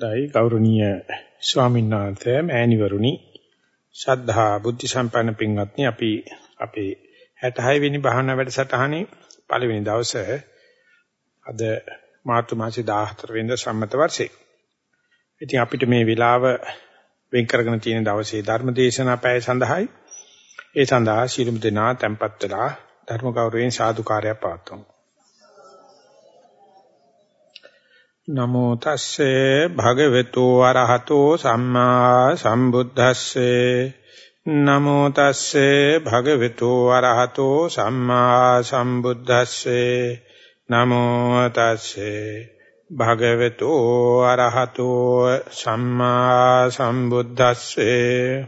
දෛ ගෞරවනීය ස්වාමීන් වහන්සේ මෑණිවරුනි ශ්‍රද්ධා බුද්ධ සම්පන්න පින්වත්නි අපි අපේ 66 වෙනි භාවනා වැඩසටහනේ පළවෙනි දවසේ අද මාර්තු මාසේ 14 වෙනිදා සම්මත වර්ෂේ. ඉතින් අපිට මේ වෙලාව වෙන් කරගෙන තියෙන දවසේ ධර්ම දේශනා පැය සඳහායි ඒ සඳහා ශිරුම් දෙනා tempත් වෙලා ධර්ම ගෞරවයෙන් සාදුකාරයක් පවත්වමු. නමෝ තස්සේ භගවතු වරහතෝ සම්මා සම්බුද්දස්සේ. නමෝ තස්සේ භගවතු වරහතෝ සම්මා සම්බුද්දස්සේ. නමෝ තස්සේ භගවතු වරහතෝ සම්මා සම්බුද්දස්සේ.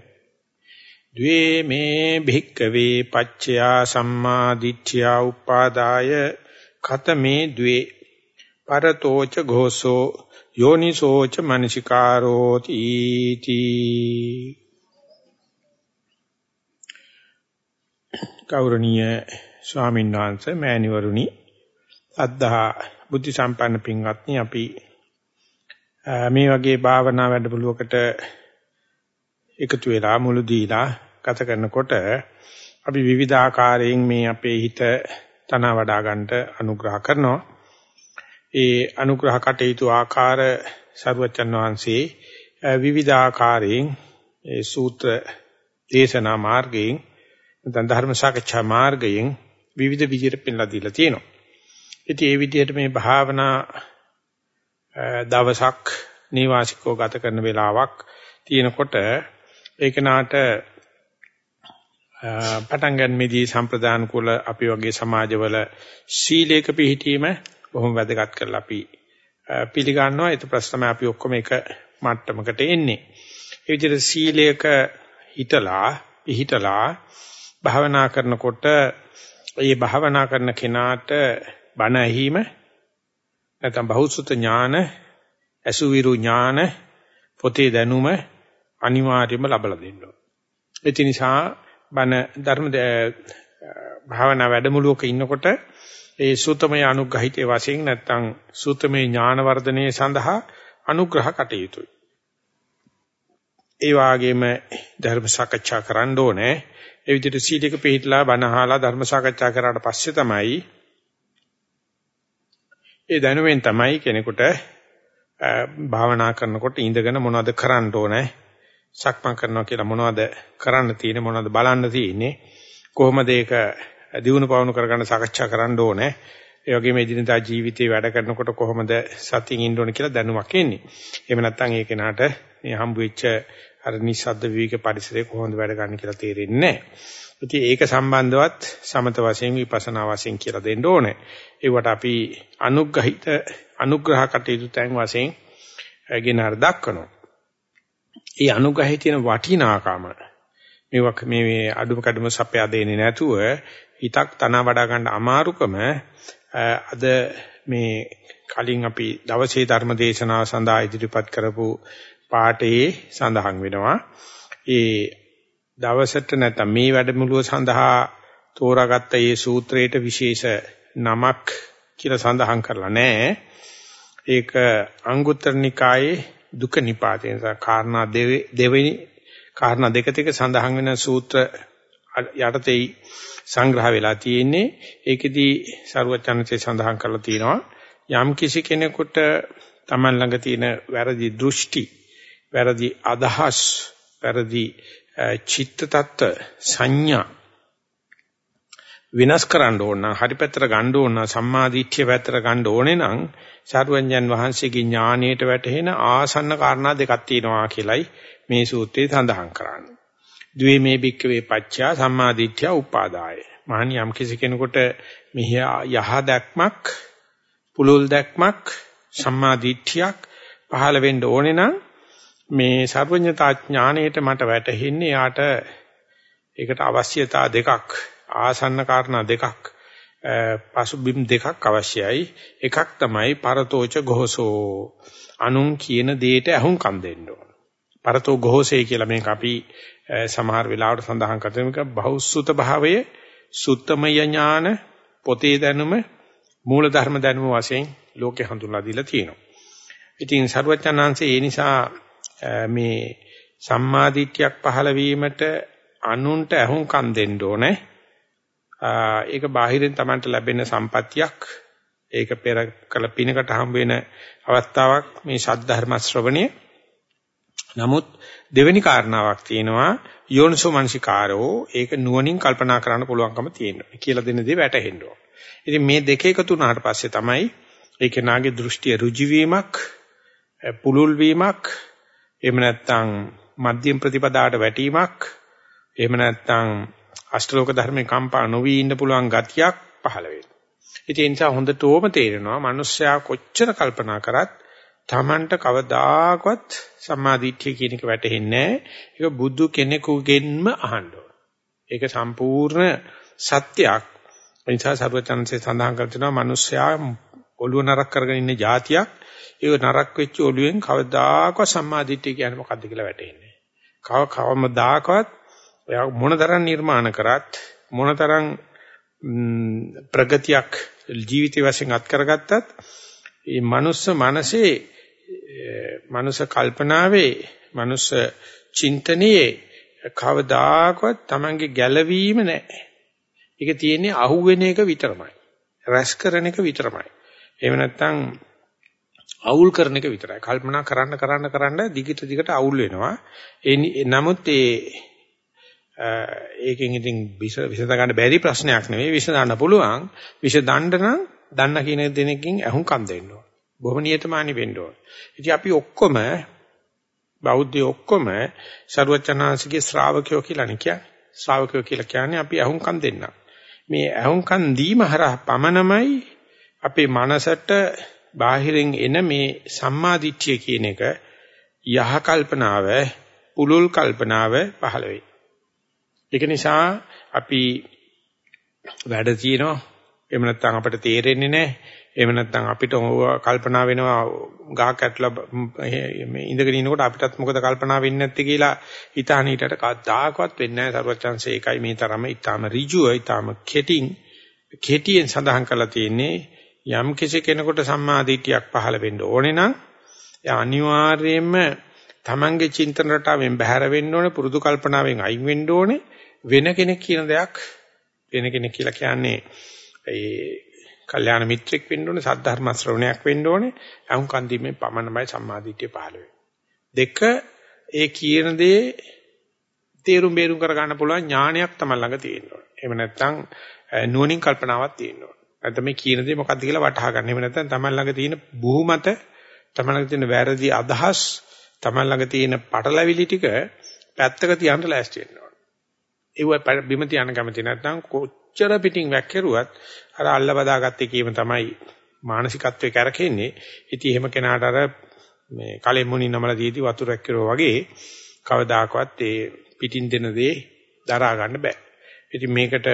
ද්වේ මේ භික්කවේ පච්චයා සම්මා දිට්ඨියා උපාදාය. ඛතමේ ද්වේ පරතෝච ഘോഷෝ යෝනිසෝච මනසිකාරෝ තීති කෞරණීය ස්වාමීන් වහන්සේ මෑණිවරුනි අද්දා බුද්ධ සම්පන්න පින්වත්නි අපි මේ වගේ භාවනා වැඩමුළුවකට එකතු වෙලා මුළු දීලා ගත කරනකොට අපි විවිධ ආකාරයෙන් මේ අපේ හිත තන වඩා ගන්නට අනුග්‍රහ කරනවා. ඒ අනුග්‍රහ කටයුතු ආකාර සරුවචන් වහන්සේ විවිධ ආකාරයෙන් ඒ සූත්‍ර දේශනා මාර්ගයෙන් නැත්නම් ධර්ම සාකච්ඡා මාර්ගයෙන් විවිධ විදිහට පෙන්ලා දීලා තියෙනවා. ඉතින් ඒ විදිහට මේ භාවනා දවසක් නිවාසිකව ගත කරන වෙලාවක් තියෙනකොට ඒක නාට පටන් ගන්නෙදී සම්ප්‍රදාන කුල අපි වගේ සමාජවල සීලයක පිළිහිටීම බොහොම වැදගත් කරලා අපි පිළිගන්නවා. ඒක ප්‍රශ්න අපි ඔක්කොම එක මට්ටමකට එන්නේ. ඒ විදිහට සීලයක හිතලා, පිහිටලා භාවනා කරනකොට මේ භාවනා කරන කෙනාට බණ ඇහිම නැත්නම් බහුසුත ඥාන, අසුවිරු ඥාන, පොතේ දැනුම අනිවාර්යයෙන්ම ලබලා දෙන්න ඕන. ඒ නිසා බණ ධර්ම භාවනා වැඩමුළුවක ඉන්නකොට ඒ සූතමය අනුග්‍රහිතේ වශයෙන් නැත්නම් සූතමේ ඥාන වර්ධනයේ සඳහා අනුග්‍රහ කටයුතුයි. ඒ වගේම ධර්ම සාකච්ඡා කරන්න ඕනේ. ඒ විදිහට සීලයක පිළිහිట్లా බණ අහලා ධර්ම සාකච්ඡා කරාට පස්සේ තමයි ඒ දැනුමෙන් තමයි කෙනෙකුට භාවනා කරනකොට ඉඳගෙන මොනවද කරන්න ඕනේ සක්මන් කරනවා කියලා මොනවද කරන්න තියෙන්නේ මොනවද බලන්න තියෙන්නේ කොහොමද ඒක දිනු පවණු කරගන්න සාකච්ඡා කරන්න ඕනේ. ඒ වගේම එදිනදා ජීවිතේ වැඩ කරනකොට කොහොමද සතියින් ඉන්න ඕනේ කියලා දැනුමක් එන්නේ. එහෙම නැත්නම් ඒ කෙනාට මේ හම්බ වෙච්ච අර නිස්සද්ද විවික පරිසරයේ කොහොමද වැඩ ගන්න කියලා තේරෙන්නේ නැහැ. ඉතින් ඒක සම්බන්ධවත් සමත වශයෙන් විපස්සනා වශයෙන් කියලා දෙන්න ඕනේ. ඒවට අපි අනුග්‍රහිත අනුග්‍රහ කටයුතු තැන් වශයෙන් ගෙනහර දක්වනවා. ඒ අනුග්‍රහයේ තියෙන වටිනාකම මේවක් මේ අඩුම කඩම සපයා දෙන්නේ නැතුව හිතක් තන වඩා ගන්න අමාරුකම අද මේ කලින් අපි දවසේ ධර්ම දේශනාව සඳහා ඉදිරිපත් කරපු පාඩේ සඳහන් වෙනවා. ඒ දවසට නැත්නම් මේ වැඩමුළුව සඳහා තෝරාගත්ත මේ සූත්‍රයට විශේෂ නමක් කියලා සඳහන් කරලා නැහැ. ඒක අංගුත්තර නිකායේ දුක නිපාතේ නිසා කාරණා දෙවෙනි කාරණා දෙක තික සඳහන් වෙන සූත්‍ර යටතේ සංග්‍රහ වෙලා තියෙන්නේ ඒකෙදී සරුවචනසේ සඳහන් කරලා තියෙනවා යම් කිසි කෙනෙකුට Taman ළඟ තියෙන වැරදි දෘෂ්ටි වැරදි අදහස් වැරදි චිත්ත tatt සංඥා විනාශ කරන්න ඕන නම් හරි පැත්තට ගන්න ඕන නම් සම්මාදිට්ඨිය පැත්තට ගන්න ඕනේ නම් සරුවඥන් වහන්සේගේ ඥානයට වැටහෙන ආසන්න කාරණා දෙකක් තියෙනවා කියලයි මේ සූත්‍රයේ සඳහන් කරන්නේ. ද්වේමේ භික්කවේ පච්චා සම්මාදිට්ඨිය උපාදාය. මහණි යම් කිසි කෙනෙකුට මෙහි යහ දැක්මක්, පුලුල් දැක්මක්, සම්මාදිට්ඨියක් පහළ වෙන්න ඕනේ නම් මේ සර්වඥතා ඥාණයට මට වැටහෙන්නේ යාට ඒකට අවශ්‍යතා දෙකක් ආසන්න කාරණා දෙකක් පසුබිම් දෙකක් අවශ්‍යයි. එකක් තමයි පරතෝච ഘോഷෝ අනුන් කියන දෙයට අහුම්කම් දෙන්න ඕන. පරතෝ ഘോഷේ කියලා මේක අපි සමහර වෙලාවට සඳහන් කරන එක බහුසුත භාවයේ සුත්තමය ඥාන පොතේ දැනුම මූල ධර්ම දැනුම වශයෙන් ලෝකේ හඳුන්ලා දීලා තියෙනවා. ඉතින් සරුවචනාංශේ ඒ නිසා මේ සම්මාදිට්ඨියක් පහළ වීමට අනුන්ට අහුම්කම් දෙන්න ඕනේ. ඒක බාහිරින් Tamanට ලැබෙන සම්පත්තියක්. ඒක පෙර කළ පිනකට හම් වෙන අවස්ථාවක් මේ ශාද්ධර්ම ශ්‍රවණය. නමුත් දෙවෙනි කාරණාවක් තියෙනවා යෝනිසෝ මනසිකාරෝ ඒක නුවණින් කල්පනා කරන්න පුළුවන්කම තියෙනවා කියලා දෙන දේ වැටහෙන්න ඕන. ඉතින් මේ දෙක එකතු වුණාට පස්සේ තමයි ඒ කෙනාගේ දෘෂ්ටිය ඍජු වීමක්, පුලුල් වීමක්, එහෙම නැත්නම් මධ්‍යම ප්‍රතිපදාවට වැටීමක්, එහෙම නැත්නම් අෂ්ටලෝක ධර්මේ කම්පා නොවි ඉන්න පුළුවන් ගතියක් පහළ වෙනවා. ඉතින් ඒ නිසා හොඳටම තේරෙනවා මිනිස්සයා කොච්චර කල්පනා කරත් Tamanට කවදාකවත් සම්මාදිට්ඨිය කියන එක වැටහෙන්නේ නැහැ. ඒක බුදු කෙනෙකුගෙන්ම අහන්න ඕන. ඒක සම්පූර්ණ සත්‍යයක්. ඒ නිසා සර්වචන්සේ සඳහන් කර තිනවා මිනිස්සයා ඔළුව නරක් කරගෙන ඉන්න જાතියක්. ඒක නරක් වෙච්ච ඔළුවෙන් කවදාකවත් සම්මාදිට්ඨිය කියන්නේ මොකද්ද කියලා වැටහෙන්නේ නැහැ. කව කවමදාකවත් එයා මොනතරම් නිර්මාණ කරත් මොනතරම් ප්‍රගතියක් ජීවිතය වශයෙන් අත් කරගත්තත් මේ මනුස්ස මනසේ මනුස්ස කල්පනාවේ මනුස්ස චින්තනයේ කවදාකවත් Tamange ගැළවීම නැහැ. ඒක තියෙන්නේ අහුවෙන එක විතරමයි. රැස් කරන එක විතරමයි. එහෙම නැත්නම් අවුල් කරන එක විතරයි. කල්පනා කරන්න කරන්න කරන්න දිගට දිගට අවුල් වෙනවා. ඒ නමුත් ඒ ඒකෙන් ඉතින් විස විසඳ ගන්න බැරි ප්‍රශ්නයක් නෙවෙයි විසඳන්න පුළුවන්. විස දණ්ඩ නම් දන්න කියන දෙනකින් අහුම්කම් දෙන්න ඕන. බොහොම නියතමානී වෙන්න ඕන. ඉතින් අපි ඔක්කොම බෞද්ධයෝ ඔක්කොම ਸਰුවචනාංශිකේ ශ්‍රාවකයෝ කියලා නේ කියන්නේ. ශ්‍රාවකයෝ කියලා කියන්නේ අපි අහුම්කම් දෙන්න. මේ අහුම්කම් දීම හරහා පමණමයි අපේ මනසට බාහිරින් එන මේ සම්මාදිට්ඨිය කියන එක යහ කල්පනාව, පුලුල් කල්පනාව පහළ වෙයි. ඒක නිසා අපි වැඩ තියෙනවා එහෙම නැත්නම් අපිට තේරෙන්නේ නැහැ එහෙම නැත්නම් අපිට කල්පනා වෙනවා ගහක් ඇట్లా මේ ඉඳගෙන ඉනකොට අපිටත් මොකද කල්පනා වෙන්නේ නැත්තේ කියලා හිතාන හිටට කවදාකවත් වෙන්නේ නැහැ සර්වචන්සේ. ඒකයි මේ තරම ඊටාම ඍජුව ඊටාම කෙටින් කෙටියෙන් සඳහන් කරලා තියෙන්නේ යම් කිසි කෙනෙකුට සම්මාදිටියක් පහළ වෙන්න ඕනේ නම් එයා අනිවාර්යයෙන්ම තමන්ගේ චින්තන රටාවෙන් බැහැර වෙන්න ඕනේ පුරුදු කල්පනාවෙන් අයින් වෙන්න ඕනේ. වෙන කෙනෙක් කියන දෙයක් වෙන කෙනෙක් කියලා කියන්නේ ඒ කල්යාණ මිත්‍රෙක් වෙන්න ඕනේ, සද්ධර්ම ශ්‍රවණයක් වෙන්න ඕනේ. අහුන් කන්දීමේ පමණමයි සම්මාදිටිය පහළ දෙක ඒ කියන දේ තේරුම් බේරුම් කර ගන්න පුළුවන් ඥානයක් තමයි ළඟ තියෙන්න ඕනේ. එහෙම නැත්නම් නුවණින් කල්පනාවක් තියෙන්න ඕනේ. නැත්නම් මේ කියන දේ මොකක්ද කියලා වටහා ගන්න. එහෙම නැත්නම් තමයි ළඟ තියෙන බුහුමත, තමයි ළඟ තියෙන වැරදි අදහස්, තමයි ළඟ තියෙන පටලැවිලි ටික පැත්තක තියන්න ලෑස්ති වෙන්න ඕනේ. ඒව බිම තියන්න කැමති නැත්නම් කොච්චර පිටින් වැක්කිරුවත් අර අල්ල බදාගත්තේ කීම තමයි මානසිකත්වයේ කරකෙන්නේ. ඉතින් එහෙම කෙනාට අර මේ කලෙ මුණින් නමලා දීති වතුරක් කිරෝ වගේ කවදාකවත් ඒ පිටින් දෙන දේ දරා ගන්න බෑ. ඉතින් මේකට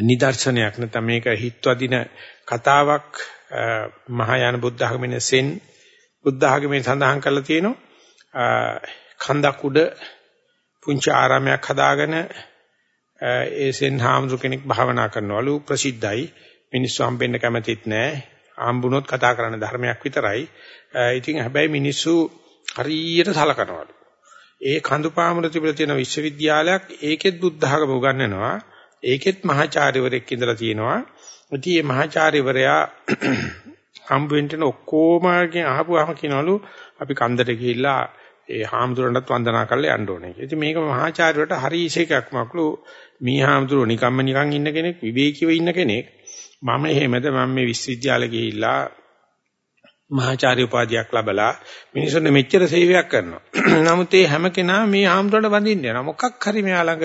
නිදර්ශනයක් නැත්නම් මේක හිත්වදින කතාවක් මහායාන බුද්ධ ආගමේ සෙන් බුද්ධ ආගමේ සඳහන් කරලා තියෙනවා කන්දක් උඩ පුංචි ආරාමයක් හදාගෙන ඒ සෙන් හාමුදුර කෙනෙක් භාවනා කරනවලු ප්‍රසිද්ධයි. මිනිස්සු හම්බෙන්න කැමතිත් නැහැ. හම්බුනොත් කතා කරන ධර්මයක් විතරයි. ඉතින් හැබැයි මිනිස්සු හරියට සලකනවලු. ඒ කඳුපාමුල තිබිලා තියෙන විශ්වවිද්‍යාලයක් ඒකෙත් බුද්ධ ධර්ම උගන්වනවා. ඒකෙත් මහාචාර්යවරයෙක් ඉඳලා තියෙනවා. ඉතින් මේ මහාචාර්යවරයා හම්බ වෙන්න ඔක්කොමගෙන් අහපුවාම කියනවලු අපි කන්දට ගිහිල්ලා ඒ හාමුදුරන්ටත් වන්දනා කරලා යන්න ඕනේ. ඉතින් මේක මහාචාර්යවට හරි ඉෂේකක් මක්ලු මේ හාමුදුරුව නිකම්ම නිකන් ඉන්න කෙනෙක් විවේකීව ඉන්න කෙනෙක්. මම එහෙමද මම මේ විශ්වවිද්‍යාලෙ ගිහිල්ලා මහාචාර්ය උපාධියක් ලැබලා මිනිසුන්ට මෙච්චර සේවයක් කරනවා. නමුත් ඒ හැම කෙනා මේ හාමුදුරන්ට වඳින්න යනවා. මොකක් හරි මෙයා ළඟ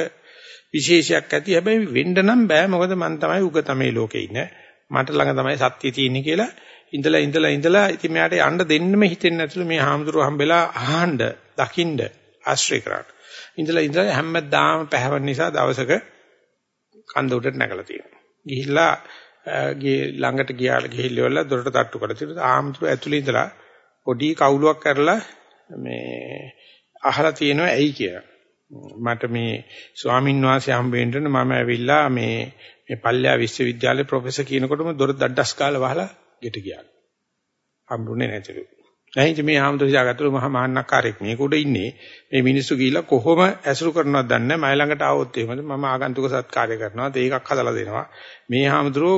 විශේෂයක් ඇති. හැබැයි වෙන්න නම් බෑ. මොකද මම තමයි උග තමයි ලෝකේ ඉන්නේ. මට ළඟ තමයි සත්‍ය තියෙන්නේ කියලා ඉඳලා ඉඳලා ඉඳලා ඉතින් මෙයාට යන්න දෙන්නෙම හිතෙන්නේ නැතුළු මේ හාමුදුරුවෝ හම්බෙලා අහන්න දකින්න ආශ්‍රය කරාට. ඉඳලා ඉඳලා හැමදාම පැහැවෙන නිසා දවසක කන්ද උඩට නැගලා තියෙනවා. ගිහිල්ලා ගේ ළඟට ගියාල ගිහිල්ලා දොරට තට්ටු කරලා තිබුණා. ආම්තුරු ඇතුළේ ඉඳලා පොඩි කවුලුවක් කරලා මේ අහලා තියෙනවා ඇයි කියලා. මට මේ ස්වාමින් වහන්සේ හම්බ වෙන්න මම ඇවිල්ලා මේ මේ පල්ලා විශ්වවිද්‍යාලේ ප්‍රොෆෙසර් කියනකොටම දොර දඩස් කාලා වහලා ගෙට ගියා. හම්බුනේ නැතිලු. නැහින්ද මේ ආමතු හිතාගත්තලු මහා මහානක්කාරයෙක් මේක උඩ ඉන්නේ. මේ මිනිස්සු ගිහිල්ලා කොහොම ඇසුරු කරනවද දන්නේ නැහැ. මයි ළඟට ආවොත් එහෙමද මම ආගන්තුක සත්කාරය කරනවා. ඒකක් හදලා දෙනවා. මේ ආමතුරෝ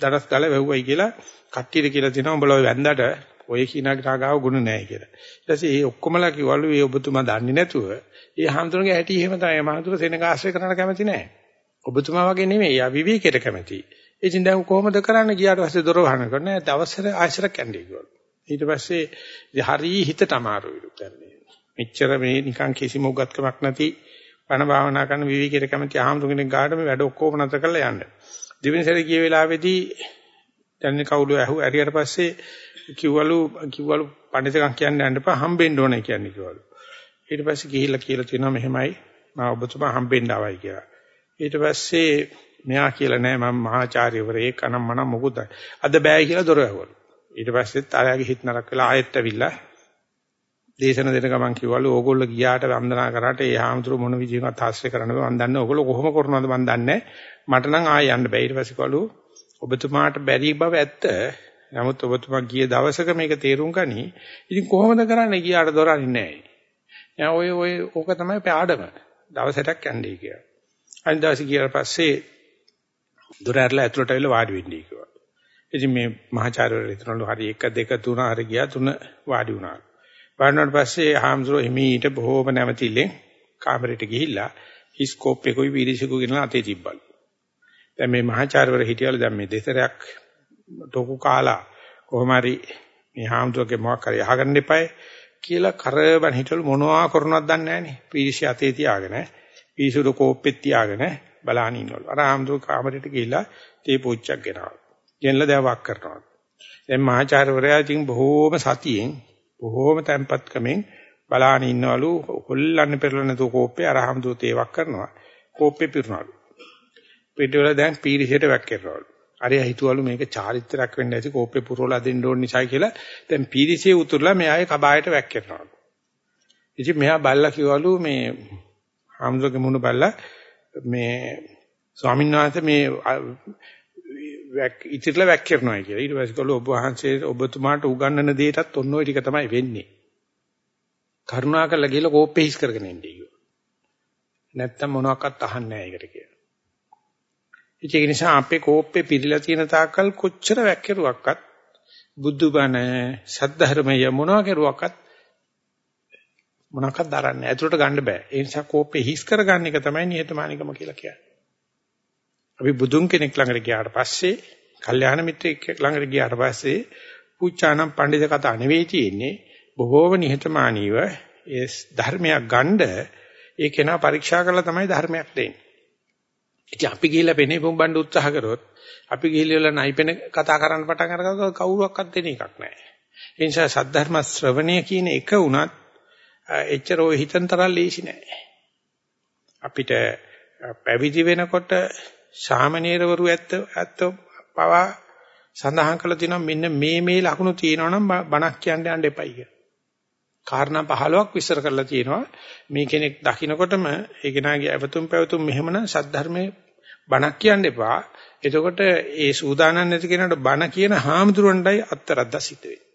දඩස් ගාලා වැහුවයි කියලා කට්ටියට කියලා තිනවා උඹලා ඔය වැන්දට ඔය කිනාට ගාව ගුණ නැහැ කියලා. ඊට පස්සේ ඒ ඔක්කොමලා කිව්වලු ඒ ඔබතුමා දන්නේ නැතුව ඒ ආමතුරුගේ ඇටි එහෙම තමයි. මහතුරු සෙනඟ ආශ්‍රය කරන්න කැමති නැහැ. ඔබතුමා වගේ නෙමෙයි. යා විවේකයට කැමති. ඉතින් දැන් කොහොමද කරන්න ගියාට පස්සේ දොර වහන කරන්නේ දවසට ආශ්‍රයක් යන්නේ කිව්වලු. ඊට පස්සේ හරි හිතට අමාරුයි දැන් මෙච්චර මේ නිකන් කිසිම උගත්කමක් නැති වන භාවනා කරන විවිකයට කැමති ආහම්තුගෙනෙක් ගාඩ මේ වැඩ ඔක්කොම නැතර කරලා යන්න. දෙවෙනි සැරේ ගිය වෙලාවේදී දැන් කවුළු ඇහු ඇරියට පස්සේ කිව්වලු කිව්වලු පඬිතුකම් කියන්න යන්න එපා හම්බෙන්න ඕනේ කියන්නේ කිව්වලු. ඊට පස්සේ ගිහිල්ලා කියලා තියෙනවා මෙහෙමයි මම ඔබතුමා හම්බෙන්න ආවයි කියලා. ඊට පස්සේ මෙයා කියලා නෑ මම මහාචාර්යවරයෙක් අනම් මනම් මොකුත් අද බෑ කියලා දොර ඇහුවලු. ඊට පස්සෙත් ආයාගේ හිත නරක වෙලා ආයෙත් ඇවිල්ලා දේශන දෙන ගමන් කිව්වලු ඕගොල්ලෝ ගියාට වන්දනා කරාට ඒ හාමුදුරු මොන විදිහකට ආශ්‍රය කරන්න බෑ. මම දන්නේ ඕගොල්ලෝ කොහොම කරනවද මම දන්නේ මට නම් ආයෙ යන්න බෑ. ඊට පස්සේ කිව්වලු ඔබතුමාට බැරි බව ඇත්ත. නමුත් ඔබතුමා ගිය දවසක මේක තේරුම් ගනි. ඉතින් කොහොමද කරන්නේ? ගියාට දොරන්නේ නැහැ ඔය ඔය ඕක තමයි පාඩම දවසටක් යන්නේ කියලා. අනිත් දවසේ ගියාට පස්සේ දොර ඇරලා ඇතුළට ඇවිල්ලා වාඩි වෙන්නයි කිව්වා ඉතින් මේ මහාචාර්යවරු හිතනලු හරි 1 2 3 හරි ගියා තුන වාඩි වුණා. වාඩිවුණාට පස්සේ හාමුදුරුවෝ හිමීට බොහෝම නැවතිල්ලෙන් කාමරයට ගිහිල්ලා හිස්කෝප් එකකුයි පීරිසිකු ගෙනලා අතේ තිබ්බලු. දැන් මේ මහාචාර්යවරු හිටියලු දැන් මේ දෙතරයක් ටොකු කාලා කොහොම හරි මේ හාමුදුරුවෝගේ මොකක් හරි අහගන්න එපායි කියලා කරබන් හිටවලු මොනවා කරනවද දන්නේ නැහනේ. පීරිසි අතේ තියාගෙන පීරිසුඩ කෝප්පෙත් තියාගෙන බලාගෙන ඉන්නවලු. අර හාමුදුරුවෝ කාමරයට ගිහිල්ලා තේ පොච්චක් ගෙනාවා. ගෙනලා දැන් වක් කරනවා. දැන් මහාචාර්යවරයා ඉතින් බොහෝම සතියෙන් බොහෝම තැම්පත්කමෙන් බලාගෙන ඉන්නවලු හොල්ලන්නේ පෙරලන තු කෝප්පේ අරහම් දූත ඒවක් කරනවා. කෝප්පේ පිරුණාලු. පිටවල දැන් පීරිසියට වැක් කරනවලු. අරයා හිතුවලු මේක චාරිත්‍රාක් වෙන්න ඇති කෝප්පේ පුරවලා දෙන්න ඕන නිසායි කියලා දැන් පීරිසියේ උතුරලා මෙයාගේ කබායට වැක් කරනවලු. ඉතින් මෙයා බල්ලා කිව්වලු මේ හාමුදුරගේ මුණ බල්ලා මේ ස්වාමීන් වහන්සේ මේ ඉතිරිලා වැක්කිරනවා කියලා. ඊට පස්සේ කළා ඔබ වහන්සේ ඔබතුමාට උගන්වන දෙයටත් ඔන්න ඔය ටික තමයි වෙන්නේ. කරුණාකරලා ගිහලා කෝප්පේ හිස් කරගෙන ඉන්නේ කිව්වා. නැත්තම් මොනවාක්වත් අහන්නේ නැහැ ඒකට කියලා. ඒක නිසා අපේ කෝප්පේ පිරීලා තියෙන තාක්කල් කොච්චර වැක්කිරුවක්වත් බුදුබණ සද්ධර්මය මොනවා කරුවක්වත් මොනවාක්වත් දරන්නේ. ඇතුළට ගන්න බෑ. ඒ නිසා කෝප්පේ හිස් කරගන්න එක තමයි නිහතමානිකම කියලා කියන්නේ. අපි බුදුන් කෙනෙක් ළඟට ගියාට පස්සේ, කල්යාණ මිත්‍රෙක් ළඟට ගියාට පස්සේ පුච්චානම් පඬිද කතා නෙවෙයි තියෙන්නේ. බොහෝම නිහතමානීව ඒ ධර්මයක් ගන්න ඒ කෙනා පරීක්ෂා කරලා තමයි ධර්මයක් දෙන්නේ. ඉතින් අපි ගිහිල්ලා පෙනේ පොම්බන්න උත්සාහ කරොත් අපි ගිහිල්ලා නයිපෙන කතා කරන්න පටන් අරගත්තොත් කවුරුවක්වත් දෙන එකක් නැහැ. ඒ නිසා සද්ධර්ම ශ්‍රවණය කියන එක උනත් එච්චර ඔය හිතන තරම් ලේසි නෑ. අපිට පැවිදි වෙනකොට සාමණේරවරු ඇත්ත ඇත්ත පවා සඳහන් කළ තියෙනවා මෙන්න මේ මේ ලකුණු තියෙනවා නම් බණක් කියන්න යන්න එපයි කියලා. කාරණා 15ක් විස්තර කරලා තියෙනවා. මේ කෙනෙක් දකින්නකොටම ඒ කෙනාගේ අවතුම් පැවතුම් මෙහෙමනම් සද්ධර්මයේ බණක් කියන්න එපා. එතකොට ඒ සූදානම් නැති කෙනාට බණ කියන හාමුදුරන්ටයි අත්තරද්ද සිද්ධ වෙන්නේ.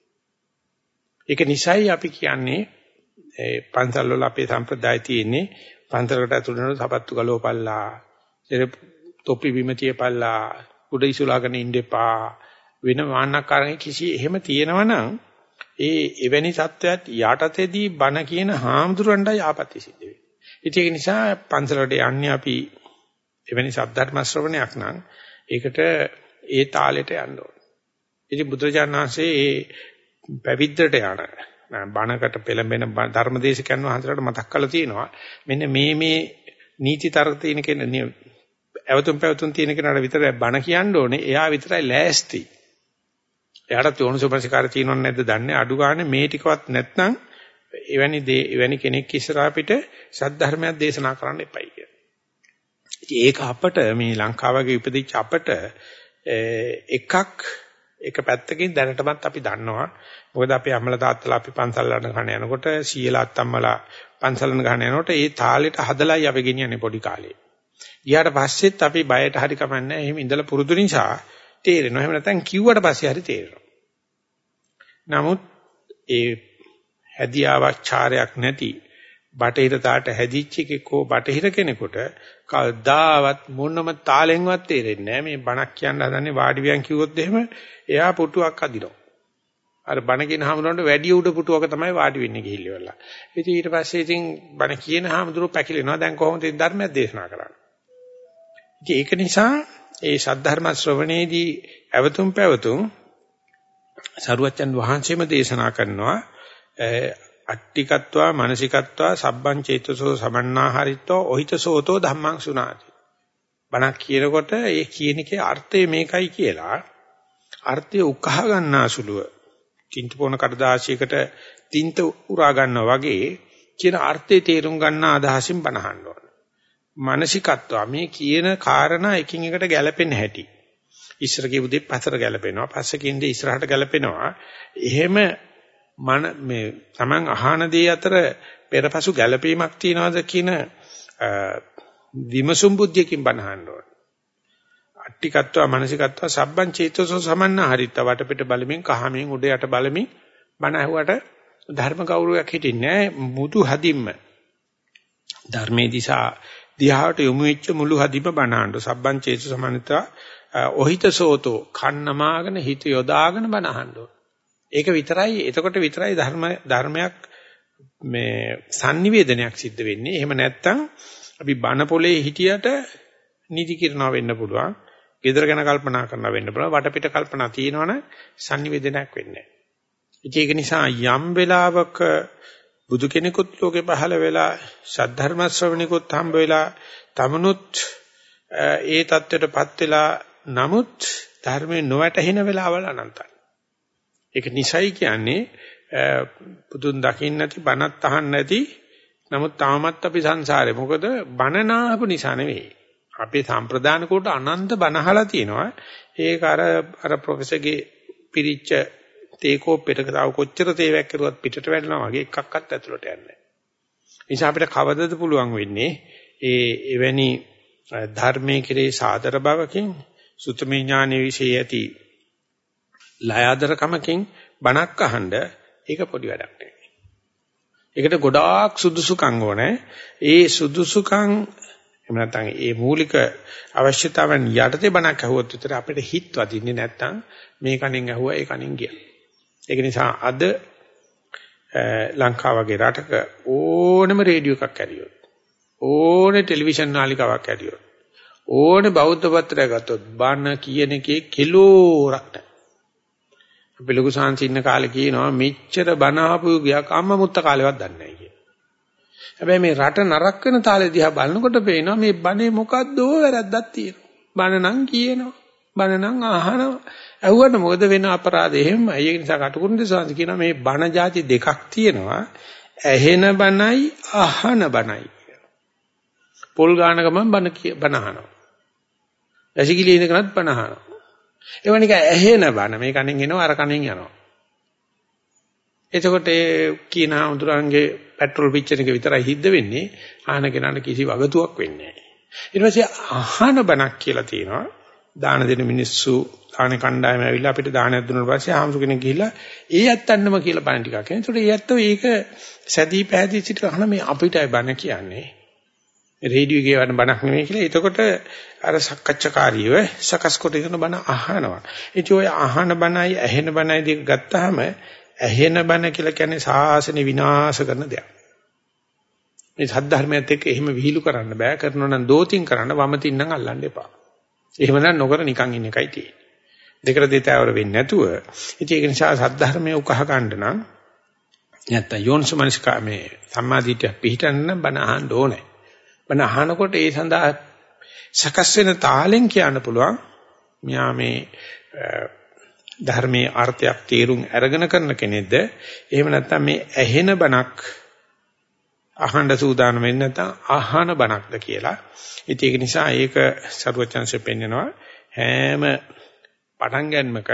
ඒක නිසයි අපි කියන්නේ ඒ පන්සල් වල අපේ සම්ප්‍රදාය තියෙන්නේ පන්සලකට ඇතුළු වෙන සපත්තු ගලවපල්ලා තොපි බිම තියපල්ලා උඩ ඉසුලාගෙන ඉන්න එපා වෙන මාන්නකාරණේ කිසි එහෙම තියෙනවනම් ඒ එවැනි සත්වයක් යටතේදී බන කියන හාමුදුරන්ටයි ආපත්‍ය සිද්ධ වෙන්නේ. ඒක නිසා පන්සලට යන්නේ අපි එවැනි සද්ධර්ම ශ්‍රවණයක් නම් ඒකට ඒ තාලෙට යන්න ඕනේ. ඉතින් බුදුරජාණන් වහන්සේ ඒ පැවිද්දට යන බණකට පෙළඹෙන ධර්මදේශකයන් වහන්සේලාට මතක් කරලා තියෙනවා. මෙන්න මේ මේ නීති තර්ක තියෙන කෙනා ඇවතුම් පැවතුම් තියෙන කෙනාට විතරයි බණ කියන්න ඕනේ. එයා විතරයි ලෑස්ති. එයාට යෝනිසෝපසිකාර තියෙනව නැද්ද දන්නේ අඩු ගන්න මේ ටිකවත් නැත්නම් එවැනි එවැනි කෙනෙක් ඉස්සරහා පිට සද්ධර්මයක් දේශනා කරන්න එපයි කියලා. ඒක අපට මේ ලංකාවගේ ඉපදිච්ච අපට එකක් එක පැත්තකින් දැනටමත් අපි දන්නවා. මොකද අපේ අම්මලා තාත්තලා අපි පන්සල් යන ගහන යනකොට සීලා අත්තම්මලා පන්සල් යන ගහන යනකොට ඒ තාලෙට හදලායි අපි ගෙනියන්නේ පොඩි කාලේ. ගියාට පස්සෙත් අපි බයට හරි කමන්නේ එහෙම ඉඳලා පුරුදු නිසා තේරෙනවා. එහෙම නැත්නම් කිව්වට පස්සේ හරි තේරෙනවා. නමුත් ඒ හැදියාවක් චාරයක් නැති බටහිර තාට හැදිච්ච එකෙක් හෝ බටහිර කෙනෙකුට කවදාවත් මොනම තාලෙන්වත් තේරෙන්නේ නැහැ මේ බණක් කියන්න හදන්නේ වාඩිවියන් කිව්වොත් එහෙම එයා පුටුවක් අදිනවා අර බණ කියන හාමුදුරන්ට වැඩි උඩ පුටුවක තමයි වාඩි වෙන්නේ ගිහිල්ලා. ඉතින් ඊට පස්සේ ඉතින් බණ කියන හාමුදුරුවෝ පැකිලෙනවා. දැන් කොහොමද ධර්මයක් දේශනා කරන්නේ? ඉතින් ඒක නිසා ඒ සද්ධර්ම ශ්‍රවණේදී අවතුම් පැවතුම් සරුවච්චන් වහන්සේම දේශනා කරනවා අට්ටිකත්වා මානසිකත්වා සබ්බං චේතසෝ සමන්නාහරිතෝ ඔහිතසෝතෝ ධම්මං සුනාති. බණක් කියනකොට ඒ කියන එකේ අර්ථය මේකයි කියලා අර්ථය උකහා ගන්නාසුලුව තින්ත පොන කඩදාසියකට තින්ත උරා ගන්නවා වගේ කියන අර්ථය තේරුම් ගන්න අදහසින් බනහන්න ඕන. මානසිකත්වය මේ කියන කාරණා එකින් එකට ගැලපෙන්න හැටි. ඉස්සර කියපු දේ පස්සට ගැලපෙනවා. පස්සේ කියන දේ ඉස්සරහට ගැලපෙනවා. එහෙම මන මේ Taman අහන දේ අතර පෙරපසු ගැලපීමක් තියනවාද කියන විමසුම් බුද්ධියකින් බනහන්න ඕන. අට්ටිකත්වා මානසිකත්වා සබ්බං චේතසෝ සමන්නා හරිත්ත. වටපිට බලමින් කහමින් උඩ යට බලමින් බණ ඇහුවට ධර්ම ගෞරවයක් හිටින්නේ මුතු හදින්ම. ධර්මයේ දිශා දිහාට යොමු වෙච්ච මුළු හදිම බණහඬ සබ්බං චේතස සමන්තා ඔහිත සෝතෝ කන්නමාගෙන හිත යොදාගෙන බණහඬ ඒක විතරයි එතකොට විතරයි ධර්ම ධර්මයක් මේ sannivedanayak සිද්ධ වෙන්නේ එහෙම නැත්නම් අපි බණ පොලේ හිටියට නිදි කිරනවා වෙන්න පුළුවන් gedara ගැන කල්පනා කරනවා වෙන්න පුළුවන් වටපිට කල්පනා තියෙනවනම් sannivedanayak වෙන්නේ නැහැ. ඒක නිසා යම් වෙලාවක බුදු කෙනෙකුත් ලෝකේ පහළ වෙලා සද්ධර්ම ශ්‍රවණිකුත් හම්බ වෙලා තමනුත් ඒ தත්වෙටපත් වෙලා නමුත් ධර්මයේ නොවැටහෙන වෙලාවල් අනන්තයි. ඒක නිසයි කියන්නේ බුදුන් දකින්න නැති බණත් අහන්න නැති නමුත් තාමත් අපි සංසාරේ මොකද බණ නාහපු නිසා නෙවෙයි. අපේ සම්ප්‍රදාන කොට අනන්ත බනහලා තියෙනවා. ඒක අර අර ප්‍රොෆෙසර්ගේ පිරිච්ච තේ කෝප්පෙට තව කොච්චර තේවැක් කරුවත් පිටට වැටෙනවා වගේ එකක්වත් ඇතුළට යන්නේ නැහැ. නිසා අපිට කවදද පුළුවන් වෙන්නේ ඒ එවැනි ධර්මයේ කෙරේ සාදර බවකින් සුතමේ ඥානෙ વિશે ඇති ලයාදරකමකින් බණක් අහන්න ඒක පොඩි වැඩක් නෙවෙයි. ඒකට ගොඩාක් සුදුසුකම් ඕනේ. ඒ සුදුසුකම් එහෙම නැත්නම් ඒ මූලික අවශ්‍යතාවන් යටතේ බණක් අහුවොත් විතර අපිට හිත වදින්නේ නැත්නම් මේ කණෙන් අහුවා ඒ කණෙන් ගියා. ඒක නිසා අද ලංකාව වගේ රටක ඕනම රේඩියෝ එකක් ඇරියොත් ඕනේ ටෙලිවිෂන් නාලිකාවක් ඇරියොත් ඕනේ බෞද්ධ පත්‍රයක් ගත්තොත් බණ කියන එකේ කිලෝරක් නැහැ. අපි ලොකු සාංශ ඉන්න කාලේ කියනවා මෙච්චර බණ ආපු ගියා කම්ම මුත්ත කාලෙවත් දන්නේ නැහැ කියලා. හැබැයි මේ රට නරක වෙන තාලේ දිහා බලනකොට පේනවා මේ බණේ මොකද්දෝ වැරද්දක් තියෙනවා. බණ නම් කියනවා. බණ නම් අහනවා. ඇහුවට මොකද වෙන අපරාධ එහෙම. ඒ නිසා කටුකුරුන්දේ සාංශ කියනවා මේ බණ જાති දෙකක් තියෙනවා. ඇහෙන බණයි අහන බණයි. පොල් ගාන ගමන් බණ බණ අහනවා. ඇසිකිලි ඉඳගෙනත් බණ අහනවා. ඒව නිකන් ඇහෙන බණ මේ කණෙන් එනවා අර කණෙන් යනවා. එතකොට ඒ කීන හඳුරන්ගේ පෙට්‍රල් පිච්චර එක විතරයි හිද්ද වෙන්නේ ආහන කෙනාට කිසි වගතුවක් වෙන්නේ නැහැ. ඊට පස්සේ ආහන බණක් කියලා තියෙනවා. දාන දෙන මිනිස්සු දාන කණ්ඩායම ඇවිල්ලා අපිට දානයක් දුන්නාට පස්සේ ආමසු කෙනෙක් ගිහිල්ලා ඒ ඇත්තන්නම කියලා බණ ටිකක්. එතකොට ඒ ඇත්තෝ ඒක සැදී පැහැදී සිට අහන මේ අපිටයි බණ කියන්නේ. රේඩියෝ එකේ වඩ බණක් නෙමෙයි කියලා. එතකොට අර සක්කච්ඡාකාරීව සකස් කොට ඉගෙන බණ අහනවා. ඒ කිය ඔය අහන බණයි ඇහෙන බණයි දෙක ගත්තාම ඇහෙන බණ කියලා කියන්නේ සාසන විනාශ කරන දෙයක්. මේ සද්ධර්මයත් එක්ක එහෙම විහිළු කරන්න බෑ. කරනවා නම් දෝතින් කරන්න වමතින් නම් අල්ලන්න එපා. එහෙම නම් නොකර නිකන් ඉන්න එකයි තියෙන්නේ. දෙකට දෙතවර වෙන්නේ නැතුව ඉතින් ඒක නිසා සද්ධර්මයේ උකහ ගන්න නම් නැත්තම් යෝනිසමනස්කා මේ සම්මාදිටිය පිළිටන්න බණ අහන්න ඕනේ. බණ අහනකොට ඒ සඳහා සකස් වෙන තාලෙන් කියන්න පුළුවන්. මෙයා මේ ධර්මයේ අර්ථයක් තේරුම් අරගෙන කරන කෙනෙක්ද එහෙම නැත්නම් මේ ඇහෙන බණක් අහන්න සූදානම් වෙන්නේ නැත්නම් අහන බණක්ද කියලා. ඉතින් ඒක නිසා ඒක සරුවචන්සේ පෙන්නනවා හැම පටන් ගන්නමක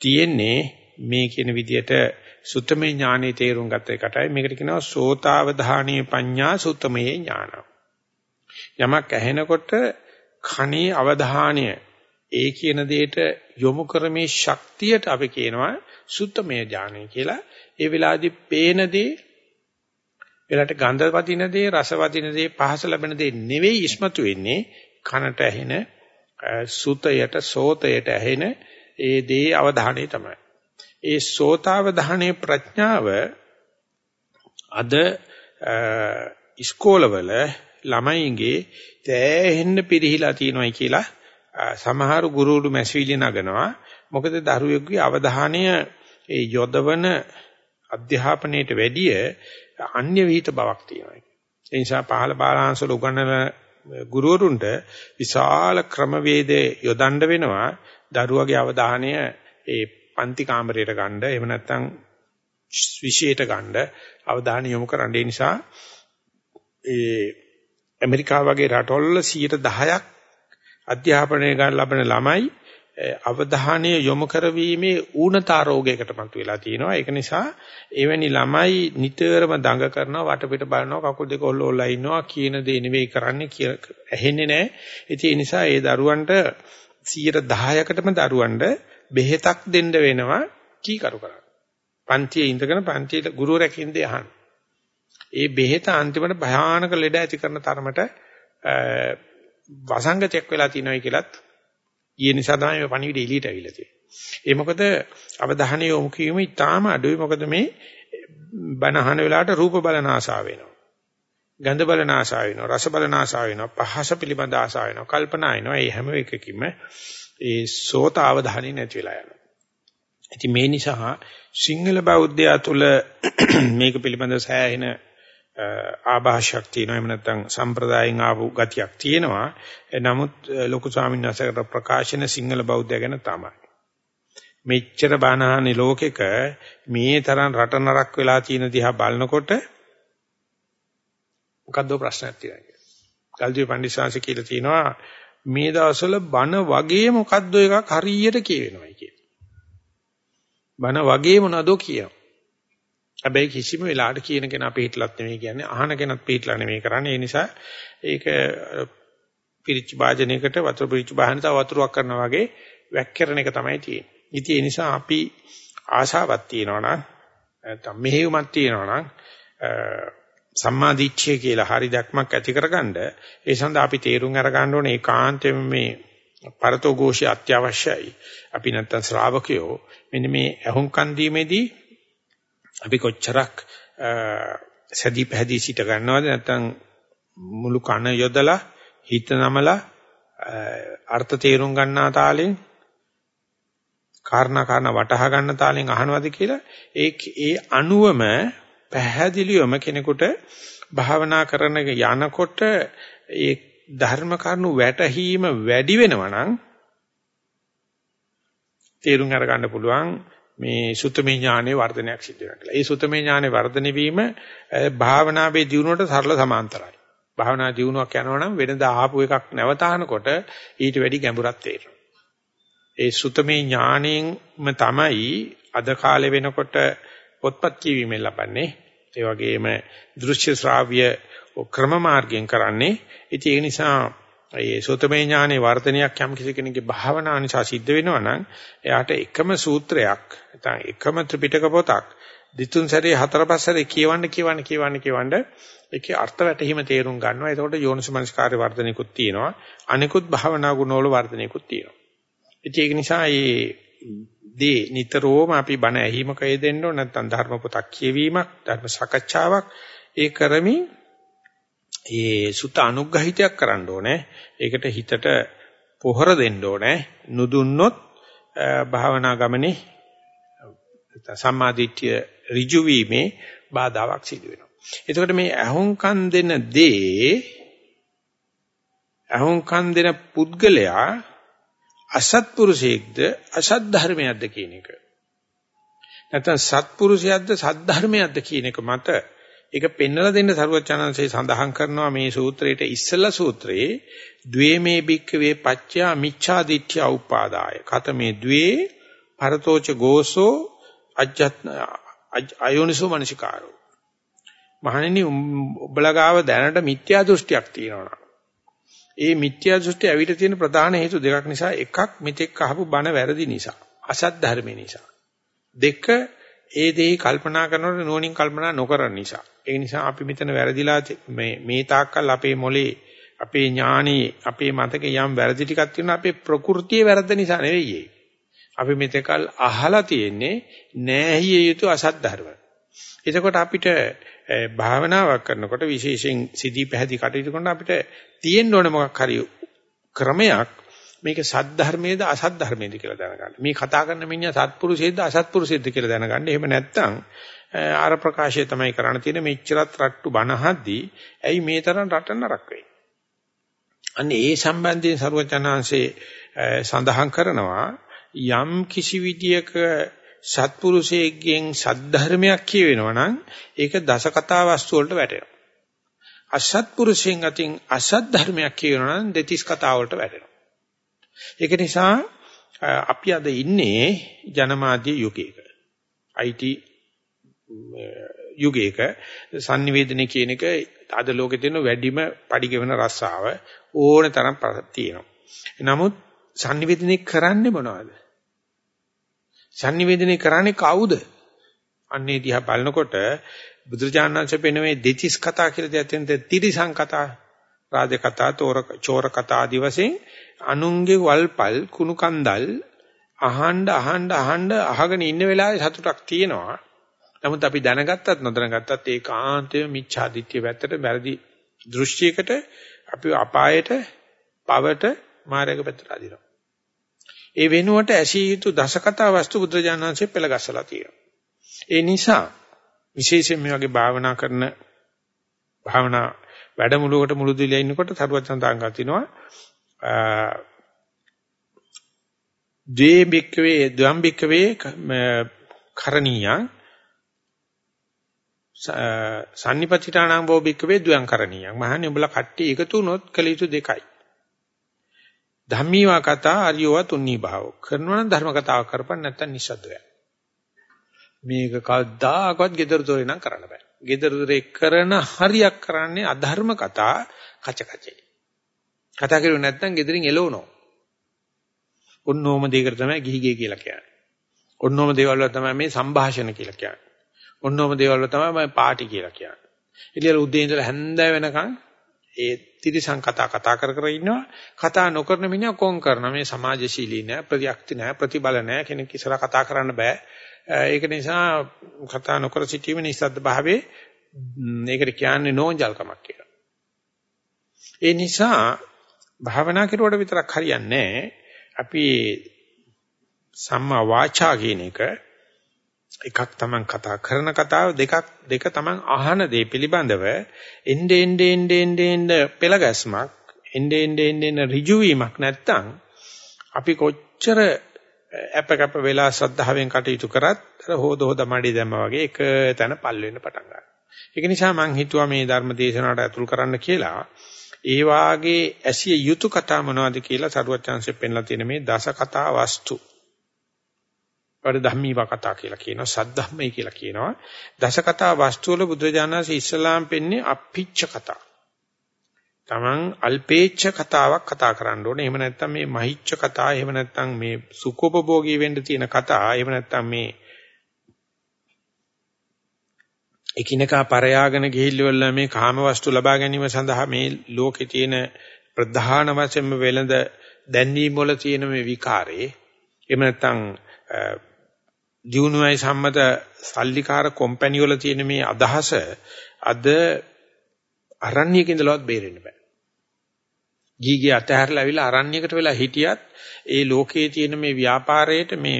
තියෙන්නේ මේ කියන විදිහට සුත්තමේ ඥානෙ තේරුම් ගත එකටයි මේකට කියනවා සෝතාවධානීය පඤ්ඤා සුත්තමේ ඥාන. යමක් ඇහෙනකොට කණේ අවධානය ඒ කියන දෙයට යොමු කරමේ ශක්තියට අපි කියනවා සුත්තමය ඥානය කියලා. ඒ වෙලාවේදී පේන දේ එලට ගන්ධ වදින දේ, රස වදින දේ, පහස ලැබෙන දේ නෙවෙයි ඉස්මතු වෙන්නේ කනට ඇහෙන සුතයට, සෝතයට ඇහෙන ඒ දේ අවධානය තමයි. ඒ සෝතාවධානයේ ප්‍රඥාව අද ඉස්කෝලවල ළමයින්ගේ තෑහෙන්න පිරිහිලා තියෙනවායි කියලා සමහරු ගුරුවරු මැසිවිලි නගනවා. මොකද දරුවෙකුගේ අවධානය ඒ යොදවන අධ්‍යාපනයට වැඩිය අන්‍ය විහිිත බවක් තියෙනවා. ඒ නිසා පහළ බාලාංශවල උගන්වන ගුරුවරුන්ට විශාල ක්‍රමවේද යොදන්න වෙනවා දරුවගේ අවධානය ඒ පන්ති කාමරයට ගන්න එහෙම නැත්නම් විශේෂයට ගන්න අවධානය යොමු කරන්න. ඒ නිසා ඒ ඇමරිකාව වගේ රටවල 10%ක් අධ්‍යාපනය ගන්න ලබන ළමයි අවධානය යොමු කරවීමේ ඌනතා රෝගයකට මතුවලා තියෙනවා. ඒක නිසා එවැනි ළමයි නිතරම දඟ කරනවා වටපිට බලනවා කකුල් දෙක ඔල්ල ඔල්ලා ඉන්නවා කියන දේ නෙවෙයි කරන්නේ ඇහෙන්නේ නැහැ. ඉතින් ඒ නිසා ඒ දරුවන්ට 10%කටම දරුවන්ට බෙහෙතක් දෙන්න වෙනවා කීකරු කරන්න. පන්තියේ ඉඳගෙන පන්තියේ ගුරුවරයා කියන්නේ අහන්න. ඒ බෙහෙත අන්තිමට භයානක ලෙඩ ඇති කරන තරමට වසංගතයක් වෙලා තියෙනවා කියලත් ඊය නිසා තමයි මේ පණිවිඩය එළියට අවිලා තියෙන්නේ. ඒ මොකද අවධානය යොමු කිරීම ඉතාම අඩුයි. මොකද මේ බණ අහන වෙලාවට රූප බලන ආසාව වෙනවා. ගන්ධ බලන ආසාව වෙනවා. රස බලන ආසාව වෙනවා. පහස පිළිබඳ ආසාව වෙනවා. කල්පනා වෙනවා. මේ හැම එකකින්ම ඒ සෝත අවධානය නැති වෙලා යනවා. ඉතින් මේ නිසා සිංහල බෞද්ධයා තුළ මේක පිළිබඳ සෑහෙන ආభాෂයක් තියෙනවා. එහෙම නැත්නම් සම්ප්‍රදායෙන් ආපු ගතියක් තියෙනවා. නමුත් ලොකු ස්වාමීන් වහන්සේකට ප්‍රකාශන සිංහල බෞද්ධය ගැන තමයි. මෙච්චර බානහනි ලෝකෙක මේ තරම් රට නරක් වෙලා තියෙන දිහා බලනකොට මොකද්ද ප්‍රශ්නයක් තියෙනවා ගල්ජී පණ්ඩිතාංශ කියලා තියෙනවා මේ දවස්වල බන වගේ මොකද්ද එකක් හරියට කියවෙනවා කිය. බන වගේ මොනවදෝ කියනවා? හැබැයි කිසිම වෙලාවකට කියන කෙනා පිටලත් නෙමෙයි කියන්නේ අහන කෙනත් පිටලා නෙමෙයි කරන්නේ. ඒ නිසා ඒක පිරිච්ච වාජනයකට වතුර පිරිච්ච බාහන තව වතුරක් කරනවා වගේ වැක්කරන එක තමයි තියෙන්නේ. ඉතින් ඒ නිසා අපි ආශාවක් තියෙනවා නම් නැත්නම් මෙහෙයුමක් තියෙනවා නම් සම්මාදිච්ඡය කියලා හරි දැක්මක් ඇති කරගන්න ඒ සඳහා අපි තේරුම් අරගන්න ඕනේ ඒකාන්තයෙන් මේ පරතෝഘോഷය අත්‍යවශ්‍යයි. අපි නැත්තම් ශ්‍රාවකයෝ මෙන්න මේ අහුම්කන් දීමේදී අපි කොච්චරක් සැදී පැහැදී සිට ගන්නවද? නැත්නම් මුළු කන යොදලා හිත නමලා අර්ථ තේරුම් ගන්නා තාලෙන් කාරණා කාරණා වටහා ගන්න තාලෙන් අහනවද කියලා? ඒ ඒ අණුවම පැහැදිලිවම කෙනෙකුට භාවනා කරන යනකොට ඒ ධර්ම කරුණු වැටහීම වැඩි වෙනවා නම් තේරුම් අරගන්න පුළුවන්. මේ සුතමේ ඥානයේ වර්ධනයක් සිද්ධ වෙනවා කියලා. ඒ සුතමේ ඥානයේ වර්ධනය වීම භාවනාවේ දියුණුවට සරල සමාන්තරයි. භාවනා දියුණුවක් යනවා නම් වෙනදා ආපු එකක් නැවත අහනකොට ඊට වැඩි ගැඹුරක් තේරෙනවා. ඒ සුතමේ ඥාණයෙන්ම තමයි අද කාලේ වෙනකොට පොත්පත් කියවීමෙන් ලබන්නේ. ඒ වගේම දෘශ්‍ය ශ්‍රාව්‍ය ක්‍රම මාර්ගයෙන් කරන්නේ. ඉතින් ඒ නිසා ඒ සෝතමේ ඥානේ වර්ධනයක් යම් කිසි කෙනෙකුගේ භාවනා නිසා සිද්ධ වෙනවා නම් එයාට එකම සූත්‍රයක් නැත්නම් එකම ත්‍රිපිටක පොතක් දිතුන් සැරේ හතර පහ සැරේ කියවන්න කියවන්න කියවන්න කියවන්න ඒකේ අර්ථ වැටහිම තේරුම් ගන්නවා. එතකොට යෝනිසමනස්කාරය වර්ධනයකුත් තියෙනවා. අනිකුත් භාවනා ගුණවල වර්ධනයකුත් තියෙනවා. ඉතින් ඒක නිසා මේ දේ නිතරම අපි බණ ඇහිමක යෙදෙන්න ඕන නැත්නම් ධර්ම පොතක් කියවීමක් ධර්ම සාකච්ඡාවක් ඒ කරමින් ඒ සුත අනුග්‍රහිතයක් කරන්න ඕනේ. ඒකට හිතට පොහොර දෙන්න ඕනේ. නුදුන්නොත් භාවනා ගමනේ සම්මාදිට්ඨිය ඍජු වීමේ බාධාවක් සිදු වෙනවා. එතකොට මේ අහුම්කන් දෙන දේ අහුම්කන් දෙන පුද්ගලයා අසත්පුරුෂයෙක්ද අසත් ධර්මයක්ද කියන එක. නැත්නම් සත්පුරුෂයක්ද සත් ධර්මයක්ද කියන එක මත ඒක පෙන්වලා දෙන්න සරුවචනංශේ සඳහන් කරනවා මේ සූත්‍රයේට ඉස්සලා සූත්‍රයේ ද්වේමේ භික්ඛවේ පච්චා මිච්ඡා දිට්ඨිය උපාදාය. කතමේ ද්වේ පරතෝච ගෝසෝ අජ්ජත් අයෝනිසෝ මනසිකාරෝ. මහණෙනි උඹලා ගාව දැනට මිත්‍යා දෘෂ්ටියක් තියෙනවා. ඒ මිත්‍යා දෘෂ්ටි ඇවිත් තියෙන ප්‍රධාන හේතු දෙකක් නිසා එකක් මෙතෙක් අහපු බණ වැරදි නිසා අසත් ධර්ම නිසා දෙක ඒ දෙහි කල්පනා කරනකොට නුවණින් කල්පනා නොකරන නිසා ඒ නිසා අපි මෙතන වැරදිලා මේ මේ තාක්කල් අපේ මොලේ අපේ ඥානී අපේ මතකේ යම් වැරදි ටිකක් තියෙනවා අපේ ප්‍රകൃතියේ වැරද්ද නිසා නෙවෙයි අපි මෙතකල් අහලා තියෙන්නේ නෑහිය යුතු අසත් ධර්ම. එතකොට අපිට භාවනාවක් කරනකොට විශේෂයෙන් සිදී පැහැදි කටයුතු කරනකොට අපිට තියෙන්න ඕන මොකක් හරි ක්‍රමයක් මේක සද්ධර්මයේද අසද්ධර්මයේද කියලා දැනගන්න. මේ කතා කරන මිනිහා සත්පුරුෂයේද අසත්පුරුෂයේද කියලා දැනගන්න. එහෙම නැත්නම් ආර ප්‍රකාශය තමයි කරන්න තියෙන්නේ මෙච්චරත් රට්ටු බනහද්දී ඇයි මේ තරම් රට නරක වෙන්නේ? අන්න ඒ සම්බන්ධයෙන් සරුවචනාංශේ සඳහන් කරනවා යම් කිසි විදියක සත්පුරුෂයෙක්ගෙන් සද්ධර්මයක් කියවෙනවා නම් ඒක දස කතා වස්තු වලට වැටෙනවා. අසත්පුරුෂයෙන් අතින් අසත් ධර්මයක් කියනවා නම් දෙතිස් කතා වලට වැටෙනවා. ඒක නිසා අපි අද ඉන්නේ ජනමාධ්‍ය යුගයක. IT යුගයක sannivedana කියන එක අද ලෝකේ තියෙන වැඩිම පරිගෙවන රස්සාව ඕන තරම් තියෙනවා. නමුත් sannivedana කරන්නේ මොනවද? sannivedana කරන්නේ කවුද? අන්නේ දිහා බලනකොට බුදුරජාණන්සේ පෙන්වන්නේ දෙතිස් කතා කියලා දෙයක් තියෙන තිරිසං කතා, රාජ කතා, තෝර චෝර කතා ආදි වශයෙන් අනුන්ගේ වල්පල් කුණු කන්දල් අහන්න අහන්න අහන්න අහගෙන ඉන්න වෙලාවේ සතුටක් තියෙනවා. නමුත් අපි දැනගත්තත් නොදැනගත්තත් ඒකාන්තයෙන් මිච්ඡාදිත්‍ය පැත්තට වැරදි දෘෂ්ටියකට අපි අපායට පවට මාර්ගක පැත්තට අදිනවා. ඒ වෙනුවට ඇසිය යුතු දසකතා වස්තු බුද්ධජානන්සේ පෙළගස්සලා තියෙනවා. ඒ නිසා විශේෂයෙන් මේ වගේ භාවනා කරන භාවනා වැඩමුළුවකට මුළු දිලා ඉන්නකොට තරුවචන තිනවා ද්වේ බික්කවේ ද්වම් බික්කවේ කරණීයං සම්නිපතිතාණං බෝ බික්කවේ ද්වම් කරණීයං මහන්නේ උඹලා කට්ටිය එකතු වුණොත් කළ යුතු දෙකයි ධම්මීවා කතා අරියව තුන්නී භාව. කරනවා නම් ධර්ම කතාවක් කරපන් නැත්නම් නිස්සද්ද වෙයි. මේක කවදාකවත් gedara dore නම් කරන්න බෑ. Gedara dore කරන හරියක් කරන්නේ අධර්ම කතා කච කචේ. කතා කරුවේ නැත්නම් gederin එලවනවා. ඔන්නෝම දෙයකට තමයි ගිහි ගේ කියලා කියන්නේ. ඔන්නෝම දේවල් වල තමයි මේ සංഭാෂණ කියලා කියන්නේ. ඔන්නෝම දේවල් වල තමයි මම පාටි කියලා කියන්නේ. එළියල උදේ ඉඳලා හැන්ද වෙනකන් ඒ තිරිසං කතා කතා කර කර ඉන්නවා කතා නොකරන මිනිහා කොන් කරන මේ සමාජශීලී නෑ ප්‍රතික්ති නෑ ප්‍රතිබල නෑ කෙනෙක් ඉස්සරහ කතා කරන්න බෑ ඒක නිසා කතා නොකර සිටීම නිස්සද්ද භාවයේ ඒකට කියන්නේ නෝන්ජල්කමක් කියලා. ඒ නිසා භාවනා කෙරුවට විතරක් හරියන්නේ අපි සම්මා වාචා කියන එක එකක් තමන් කතා කරන කතාව දෙකක් දෙක තමන් අහන දේ පිළිබඳව එnde ende ende ende ende පෙළගැස්මක් එnde ende ende ende ඍජු වීමක් නැත්තම් අපි කොච්චර අපකප වෙලා ශ්‍රද්ධාවෙන් කටයුතු කරත් අර හොද හොද මඩි දැම්ම වගේ එක තැන පල් වෙන්න පටන් ගන්නවා. ඒක නිසා මම හිතුවා මේ ධර්ම දේශනාවට ඇතුල් කරන්න කියලා. ඒ වාගේ ඇසිය යුතු කතා මොනවද කියලා සරුවත් chance පෙන්ලා තියෙන මේ දස කතා වස්තු වල ධම්මීවා කතා කියලා කියනවා සද්ධම්මයි කියලා කියනවා දස කතා වස්තු වල බුදුරජාණන්සේ ඉස්ලාම් පෙන්නේ අපිච්ච කතා තමන් අල්පේච්ඡ කතාවක් කතා කරන්න ඕනේ එහෙම නැත්නම් මේ මහිච්ඡ කතා එහෙම නැත්නම් මේ සුඛෝපභෝගී වෙන්න තියෙන කතා එහෙම නැත්නම් මේ එකිනෙකා පරයාගෙන ගිහිල්ල මේ කාම වස්තු ලබා ගැනීම සඳහා මේ ලෝකේ තියෙන ප්‍රධාන වශයෙන්ම වෙළඳ දැන්වීම වල තියෙන මේ විකාරේ එහෙම නැත්නම් දිනුවයි සම්මත සල්ලිකාර කම්පැනි වල තියෙන මේ අදහස අද අරණ්‍යක ඉඳලවත් බේරෙන්න බෑ. ගීගේ අතහැරලා අවිලා අරණ්‍යයකට වෙලා හිටියත් ඒ ලෝකයේ තියෙන මේ ව්‍යාපාරයට මේ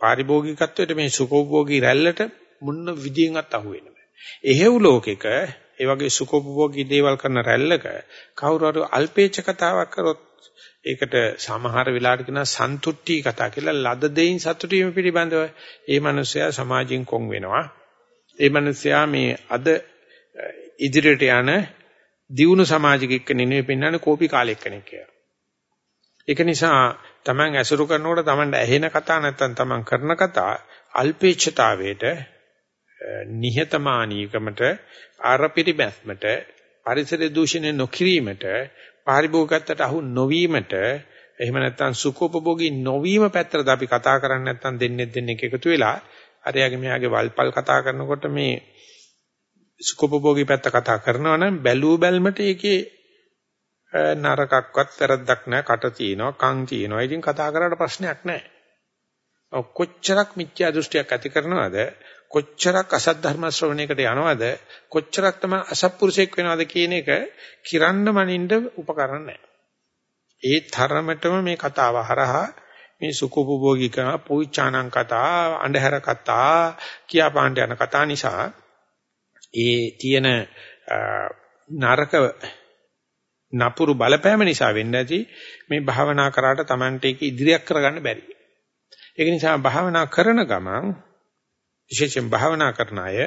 පාරිභෝගිකත්වයට මේ සුඛෝභෝගී රැල්ලට මුන්න විදියෙන්වත් අහු වෙන්න බෑ. එහෙව් ලෝකෙක ඒ වගේ සුඛෝභෝගී දේවල් කරන රැල්ලක කවුරු හරි අල්පේච්ඡ කතාවක් කරොත් ඒකට සමහර වෙලාවට කියන සන්තුට්ටි කතා කියලා ලද දෙයින් සතුටු වීම පිළිබඳව ඒ මනුස්සයා සමාජයෙන් කොන් වෙනවා. ඒ මනුස්සයා මේ අද ඉදිරියට යන දියුණු සමාජිකෙක් නෙවෙයි පෙන්වන්නේ කෝපි කාලෙක් කෙනෙක් කියලා. ඒක නිසා Taman ඇසුරු කරනකොට Tamanට ඇහෙන කතා නැත්නම් Taman කරන කතා අල්පේච්ඡතාවයට නිහතමානීකමට ආරපිරිබැස්මට පරිසර දූෂණය නොකිරීමට පාරිභෝගිකත්වයට අහු නොවීමට එහෙම නැත්නම් සුඛෝපභෝගී නොවීම පැත්තට අපි කතා කරන්නේ නැත්නම් දෙන්නේ දෙන්නේ එකතු වෙලා අරයාගේ මෙයාගේ වල්පල් කතා කරනකොට මේ සුඛෝපභෝගී පැත්ත කතා කරනවා නම් බැලූ බැල්මට ඒකේ නරකක්වත් වැරද්දක් නැහැ. කට තියෙනවා කන් තියෙනවා. ඉතින් කතා කරාට ප්‍රශ්නයක් නැහැ. කොච්චරක් මිත්‍යා දෘෂ්ටියක් ඇති කරනවද? කොච්චරක් අසත් ධර්ම ශ්‍රවණයකට යනවද? කොච්චරක් තමයි අසත්පුරුෂයෙක් වෙනවද කියන එක කිරන්න මනින්න උපකරණ නැහැ. ඒ තරමටම මේ කතාව හරහා මේ සුඛෝපභෝගික පුයිචානං කතා අන්ධහර කතා කියාපාණ්ඩ යන කතා නිසා ඒ තියෙන නරක නපුරු බලපෑම නිසා වෙන්නේ නැති මේ භාවනා කරාට Tamante එක ඉදිරියක් කරගන්න බැරි. ඒක නිසා භාවනා කරන ගමන් විශේෂයෙන් භාවනා කරන අය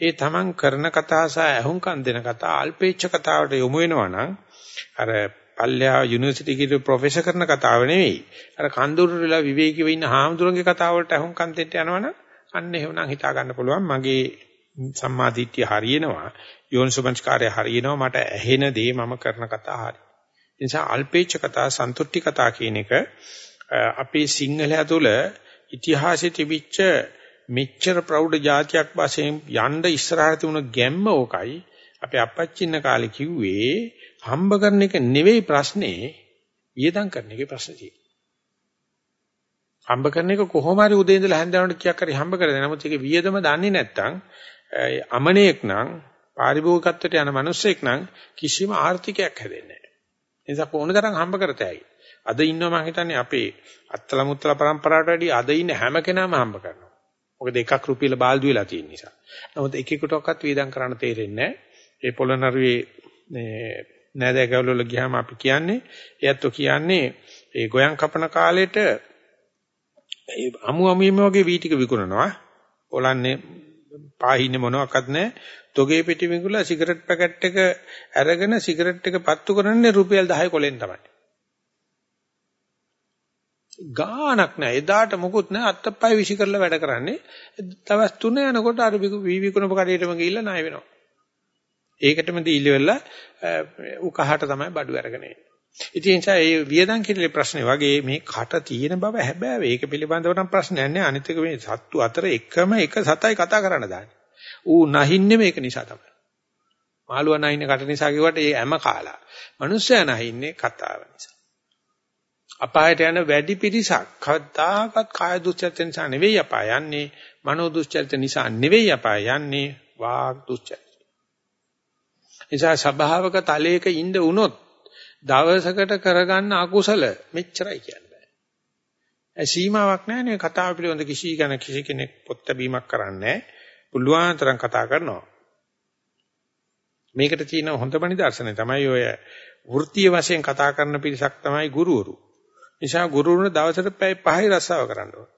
ඒ තමන් කරන කතා සහ අහුම්කම් දෙන කතා අල්පේච්ඡ කතාවට යොමු වෙනවා නම් අර පල්ලෙහා යුනිවර්සිටි කීට ප්‍රොෆෙසර් කරන කතාව නෙවෙයි. අර කන්දුරු වෙලා විවේකීව ඉන්න හාමුදුරන්ගේ කතාවලට අහුම්කම් දෙන්න යනවනම් අන්න එහෙමනම් හිතා ගන්න පුළුවන් මගේ සම්මාදිට්ඨිය හරියනවා. යෝනිසෝමංස්කාරය හරියනවා මට ඇහෙන දේ මම කරන කතා හරි. ඒ නිසා අල්පේච්ඡ කතා, සන්තුට්ටි කතා කියන එක අපේ සිංහලයා තුළ ඉතිහාසයේ තිබිච්ච මෙච්චර ප්‍රෞಢ જાතියක් වශයෙන් යන්න ඉස්සරහට තිබුණ ගැම්ම ඕකයි. අපේ අපච්චින්න කාලේ කිව්වේ හම්බ කරන එක නෙවෙයි ප්‍රශ්නේ වියදම් කරන එකේ ප්‍රශ්නේ තියෙන්නේ. හම්බ කරන එක කොහොම හරි උදේ ඉඳලා හැන්දෑවට කියක් හරි හම්බ කරද නමුත් ඒකේ වියදම දන්නේ නැත්නම් අමනේක් නම් පාරිභෝගිකත්වයට යන මිනිස්සෙක් නම් කිසිම ආර්ථිකයක් හැදෙන්නේ නැහැ. ඒ නිසා කොහොමද තරම් හම්බ කරතයි. අද ඉන්නවා මම හිතන්නේ අපේ අත්තල මුත්තල પરම්පරාවට වැඩිය අද ඉන්න හැම කෙනාම හම්බ කරනවා. මොකද එකක් රුපියල බාල්දු වෙලා තියෙන නිසා. නමුත් එක එකටවත් වියදම් කරන්න තේරෙන්නේ නැහැ. ඒ පොළොන්නරුවේ මේ නෑදෑකවල වල ගියාම අපි කියන්නේ එයත්ෝ කියන්නේ ඒ ගොයන් කපන කාලෙට ඒ අමු අමුීම වගේ වී ටික විකුණනවා. පොලන්නේ පාහින්නේ මොනවත් නැහැ. තොගේ පෙටි විකුණලා සිගරට් පැකට් එක අරගෙන සිගරට් එක පත්තු කරන්නේ රුපියල් 10 කොලෙන් තමයි. ගාණක් නැහැ. එදාට මොකුත් නැහැ. අත්තපය විසි කරලා වැඩ කරන්නේ. දවස් 3 යනකොට අර වී විකුණපු කඩේටම ගිහිල්ලා ණය වෙනවා. ඒකටම දීලි වෙලා උකහාට තමයි බඩු අරගෙන එන්නේ. ඉතින් ඒ නිසා මේ වියදම් කිරීමේ ප්‍රශ්නේ වගේ මේ කට තියෙන බව හැබැයි ඒක පිළිබඳව නම් ප්‍රශ්නයක් නෑ. අනිත් එක මේ සත්තු අතර එකම එක සතයි කතා කරන්න දාන්නේ. ඌ නැහින්නේ මේක නිසා තමයි. මාළුවා නැහින්නේ කට නිසා කිව්වට ඒ හැම කාලා. මිනිස්සයා නැහින්නේ කතාව නිසා. අපායට යන වැඩි පිරිසක් කවදාකවත් කාය දුස්චරිත නිසා නෙවෙයි අපාය යන්නේ. මනෝ දුස්චරිත නිසා නෙවෙයි අපාය යන්නේ. වාග් දුස්චරිත. නිසා ස්වභාවක තලයක ඉඳ වුණොත් දවසකට කරගන්න අකුසල මෙච්චරයි කියන්නේ. ඒ සීමාවක් නැහැ නේ කතාව පිළිබඳ කිසි කෙනෙක් කිසි කෙනෙක් පොත් බැීමක් කරන්නේ පුළුවන් තරම් කතා කරනවා. මේකට තියෙන හොඳම නිදර්ශනය තමයි ඔය වෘත්තීය වශයෙන් කතා කරන පිරිසක් තමයි ගුරුවරු. නිසා ගුරුවරුන් දවසට පැය 5යි රස්සාව කරන්න ඕන.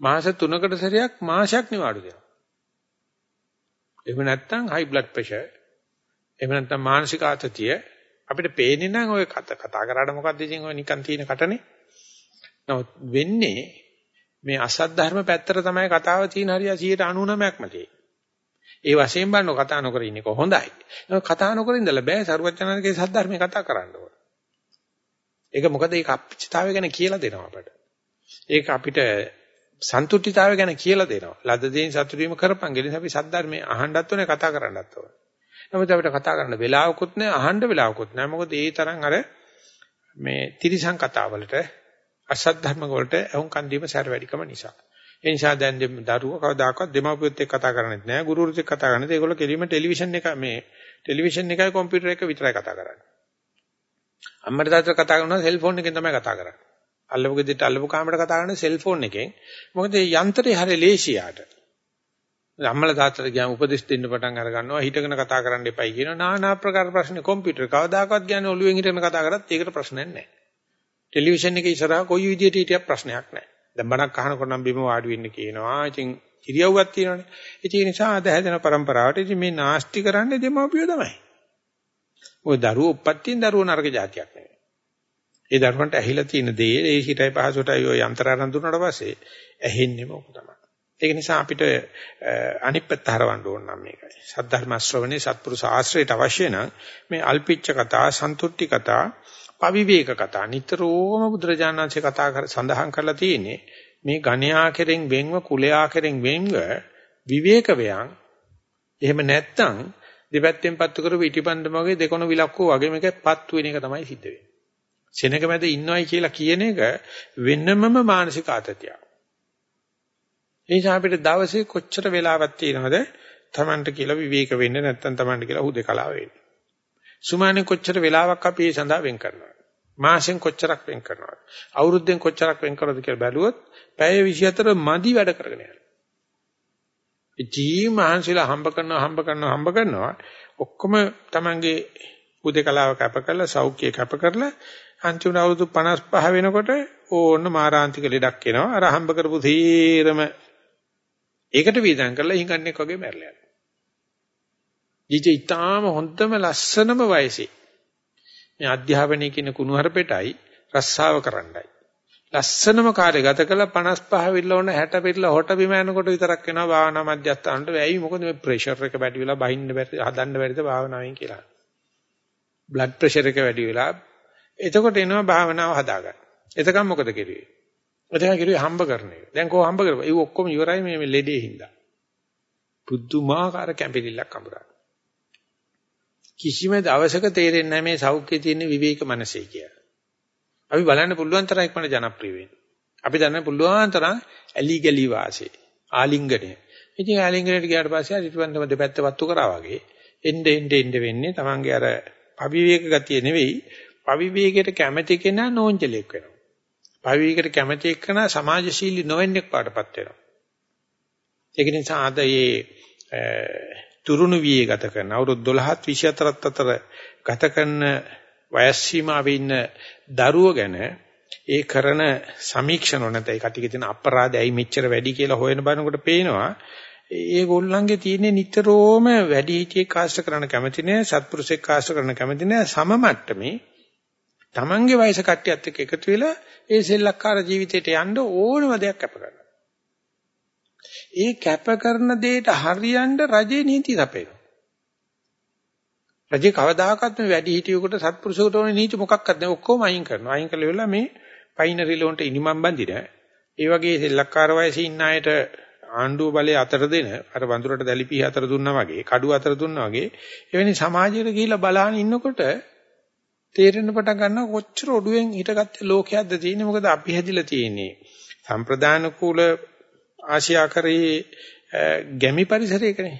මාස 3කට සැරයක් මාසයක් නිවාඩු දෙනවා. එහෙම නැත්නම් high blood pressure එහෙම නැත්නම් මානසික ආතතිය අපිට පේන්නේ නම් ඔය කතා කරාට මොකද්ද ඉතින් ඔය නිකන් තියෙන කටනේ. නමුත් වෙන්නේ මේ අසත් ධර්ම පැත්තට තමයි කතාව තියෙන හරිය 99%ක්ම තියෙන්නේ. ඒ වශයෙන් බලන කතා නොකර ඉන්නේ කොහොඳයි. කතා නොකර ඉඳලා බෑ සරුවචනන්ගේ සත් ධර්මයේ කතා කරන්න ඕන. ඒක මොකද ඒක අපිච්චතාවය ගැන කියලා දෙනවා අපට. ඒක අපිට සන්තුෂ්ටිතාවය ගැන කියලා දෙනවා. ලද දේන් සතුටු වීම කරපන්. ගෙලින් අපි සත් ධර්මයේ අහන්නත් ඕනේ කතා කරන්නත් ඕනේ. නමුත් අපිට කතා කරන්න වෙලාවකුත් නැහැ, අහන්න වෙලාවකුත් නැහැ. මොකද ඒ තරම් අර මේ තිරිසන් කතාවලට අසත් ධර්ම වලට අහුම්කන් දීම සැර වැඩිකම නිසා. ඒ නිසා දැන් දරුවෝ කවදාකවත් දෙමාපියොත් එක්ක කතා කරන්නේ නැහැ, ගුරුවරුත් එක්ක කතා කරන්නේ. ඒගොල්ලෝ කෙලින්ම ටෙලිවිෂන් එක මේ ටෙලිවිෂන් එකයි කම්පියුටර් එක විතරයි කතා කරන්නේ. අම්මට තාත්තට කතා කරනවා සෙල්ෆෝන් එකෙන් තමයි කතා කරන්නේ. අල්ලපු ගෙදරට අල්ලපු කාමරයට කතා කරන්නේ සෙල්ෆෝන් එකෙන්. මොකද මේ යන්ත්‍රය හරිය ලේසියාට. ධම්මල තාත්තට ගියාම උපදෙස් දෙන්න පටන් අර ගන්නවා හිටගෙන කතා කරන්න එපයි කියනවා নানা ආකාර ප්‍රශ්නේ කම්පියුටර් කවදාකවත් කියන්නේ ඔළුවෙන් හිටගෙන කතා කරත් ඒකට ප්‍රශ්නයක් නැහැ ටෙලිවිෂන් එකේ ඉස්සරහා කොයි විදියට හිටියත් ප්‍රශ්නයක් නැහැ දැන් බණක් අහනකොට නම් බිම වාඩි වෙන්න කියනවා ඉතින් ඉරියව්වක් තියෙනවනේ. ඒ නිසා අද හැදෙන પરම්පරාවට ඉතින් මේ නාස්ති කරන්නේ දෙමව්පියෝ තමයි. ওই දරුවෝ උපත්යෙන් දරුවෝ නරක જાතියක් නෙවෙයි. ඒ දරුවන්ට ඇහිලා තියෙන දේ ඒ හිතයි පහසුටයි ඔය යන්ත්‍රාරන් දුන්නාට පස්සේ ඇහෙන්නේම ඔක තමයි. ඒක නිසා අපිට අනිත් පැත්ත හරවන්න ඕන නම් මේකයි. සද්ධර්ම ශ්‍රවණේ සත්පුරුෂ ආශ්‍රයයට අවශ්‍ය නම් මේ අල්පිච්ච කතා, සන්තුට්ටි කතා, පවිවේක කතා නිතරම බුදුරජාණන්සේ කතා කර සඳහන් කරලා තියෙන්නේ මේ ගණ්‍යා කෙරෙන් වෙන්ව කුලයා කෙරෙන් වෙන්ව විවේක වේයන් එහෙම නැත්තම් දෙපැත්තෙන් පත්තු කරපු ඉටිපන්දම වගේ දෙකොණ විලක්කෝ වගේ මේක පත්තු වෙන එක තමයි සිද්ධ වෙන්නේ. සෙනඟ මැද ඉන්නවයි කියලා කියන එක වෙනමම මානසික ආතතියක්. ඒ නිසා අපිට දවසේ කොච්චර වෙලාවක් තියෙනවද Tamanට කියලා විවේක වෙන්න නැත්තම් Tamanට කියලා හුදේකලාව වෙන්න. සුමානේ කොච්චර වෙලාවක් අපි ඒ සඳහා වෙන් කරනවද? මාසෙන් කොච්චරක් වෙන් කරනවද? අවුරුද්දෙන් කොච්චරක් වෙන් කරනවද කියලා බැලුවොත් පැය 24 මදි වැඩ කරගෙන යනවා. ඉතී මහන්සිලා හම්බ කරනවා හම්බ කරනවා හම්බ කරනවා ඔක්කොම Tamanගේ හුදේකලාව කැප කරලා සෞඛ්‍ය කැප කරලා අන්තිම අවුරුදු 55 වෙනකොට ඕන්න මාරාන්තික ලෙඩක් එනවා. අර හම්බ කරපු තීරම ඒකට වීදම් කරලා හිඟන්නේ වගේ මැරලා යනවා. ඊට ඊටාම හොඳම ලස්සනම වයසේ මේ අධ්‍යාපනයේ කියන කුණුහරුපෙටයි රස්සාව කරන්නයි. ලස්සනම කාර්ය ගත කළ 55 විල්ල ඕන 60 පිටල හොට බිම යනකොට විතරක් වෙනවා භාවනා මධ්‍යස්ථානට වෙයි මොකද මේ ප්‍රෙෂර් එක වැඩි වෙලා බහින්න බැරි හදන්න බැරිද භාවනාවෙන් කියලා. බ්ලඩ් ප්‍රෙෂර් එක වැඩි වෙලා එතකොට එනවා භාවනාව හදාගන්න. එතකම් මොකද කෙරුවේ? එතකම් කෙරුවේ හම්බ කරන එක. දැන් කොහොම හම්බ කරපුවා? ඒ ඔක්කොම ඉවරයි මේ ලෙඩේ හින්දා. පුදුමාකාර කැම්පිරිල්ලක් අඹරන. කිසිම දවසක තේරෙන්නේ නැහැ මේ සෞඛ්‍ය තියෙන විවේක මනසේ කියලා. අපි බලන්න පුළුවන් තරම් ඉක්මනට ජනප්‍රිය වෙන්න. අපි දන්න පුළුවන් තරම් ඇලි ගලි වාසේ ආලිංගනය. ඉතින් ආලිංගනයට ගියාට පස්සේ අරිටවන්තම දෙපැත්ත වත්තු කරා වගේ එnde ende ende වෙන්නේ Tamange අර අවිවේක ගතිය නෙවෙයි පවිවේකයට කැමැති කෙනා නෝන්ජලෙක් වෙනවා. පවිවේකයට කැමැති කෙනා සමාජශීලී නොවෙන්නෙක් පාටපත් වෙනවා. ඒක නිසා අද මේ තුරුණු වියේ ගත කරන අවුරුදු 12ත් 24ත් අතර ගත කරන වයස් සීමාවේ ඉන්න දරුවෝ ගැන ඒ කරන සමීක්ෂණ නැත්නම් ඒ කටිගේ තියෙන අපරාධය ඇයි මෙච්චර වැඩි කියලා හොයන බලනකොට පේනවා ඒ ගොල්ලන්ගේ තියෙන නිතරම වැඩි හිටියෙක් ආශ්‍ර කරන කැමති නෑ සත්පුරුෂෙක් ආශ්‍ර කරන කැමති නෑ සම මට්ටමේ තමන්ගේ වයස කට්ටියත් එක්ක එකතු වෙලා ඒ සෙල්ලක්කාර ජීවිතයට යන්න ඕනම දෙයක් කැප කරනවා. ඒ කැප කරන දෙයට හරියන්න රජේ නීති තපේනවා. රජේ කවදාකවත් මේ වැඩි හිටියෙකුට සත්පුරුෂයෙකුට ඕනේ නීති මොකක්වත් නැහැ ඔක්කොම අයින් කරනවා. අයින් කළ වෙලාව මේ පයින්රි ලෝන්ට ඉනිමම් බඳින. ඒ වගේ සෙල්ලක්කාර වයසේ ඉන්න අයට ආණ්ඩුව බලය අතර දෙන අර වඳුරට දැලිපිහ අතර දුන්නා වගේ කඩුව අතර දුන්නා වගේ එවැනි සමාජයකට ගිහිල්ලා බලහන් ඉන්නකොට තේරෙන්න පටන් ගන්නවා කොච්චර ඔඩුවෙන් හිටගත්ත ලෝකයක්ද තියෙන්නේ මොකද අපි හැදිලා තියෙන්නේ. සම්ප්‍රදාන කූල ආසියාකරේ ගැමි පරිසරයකනේ.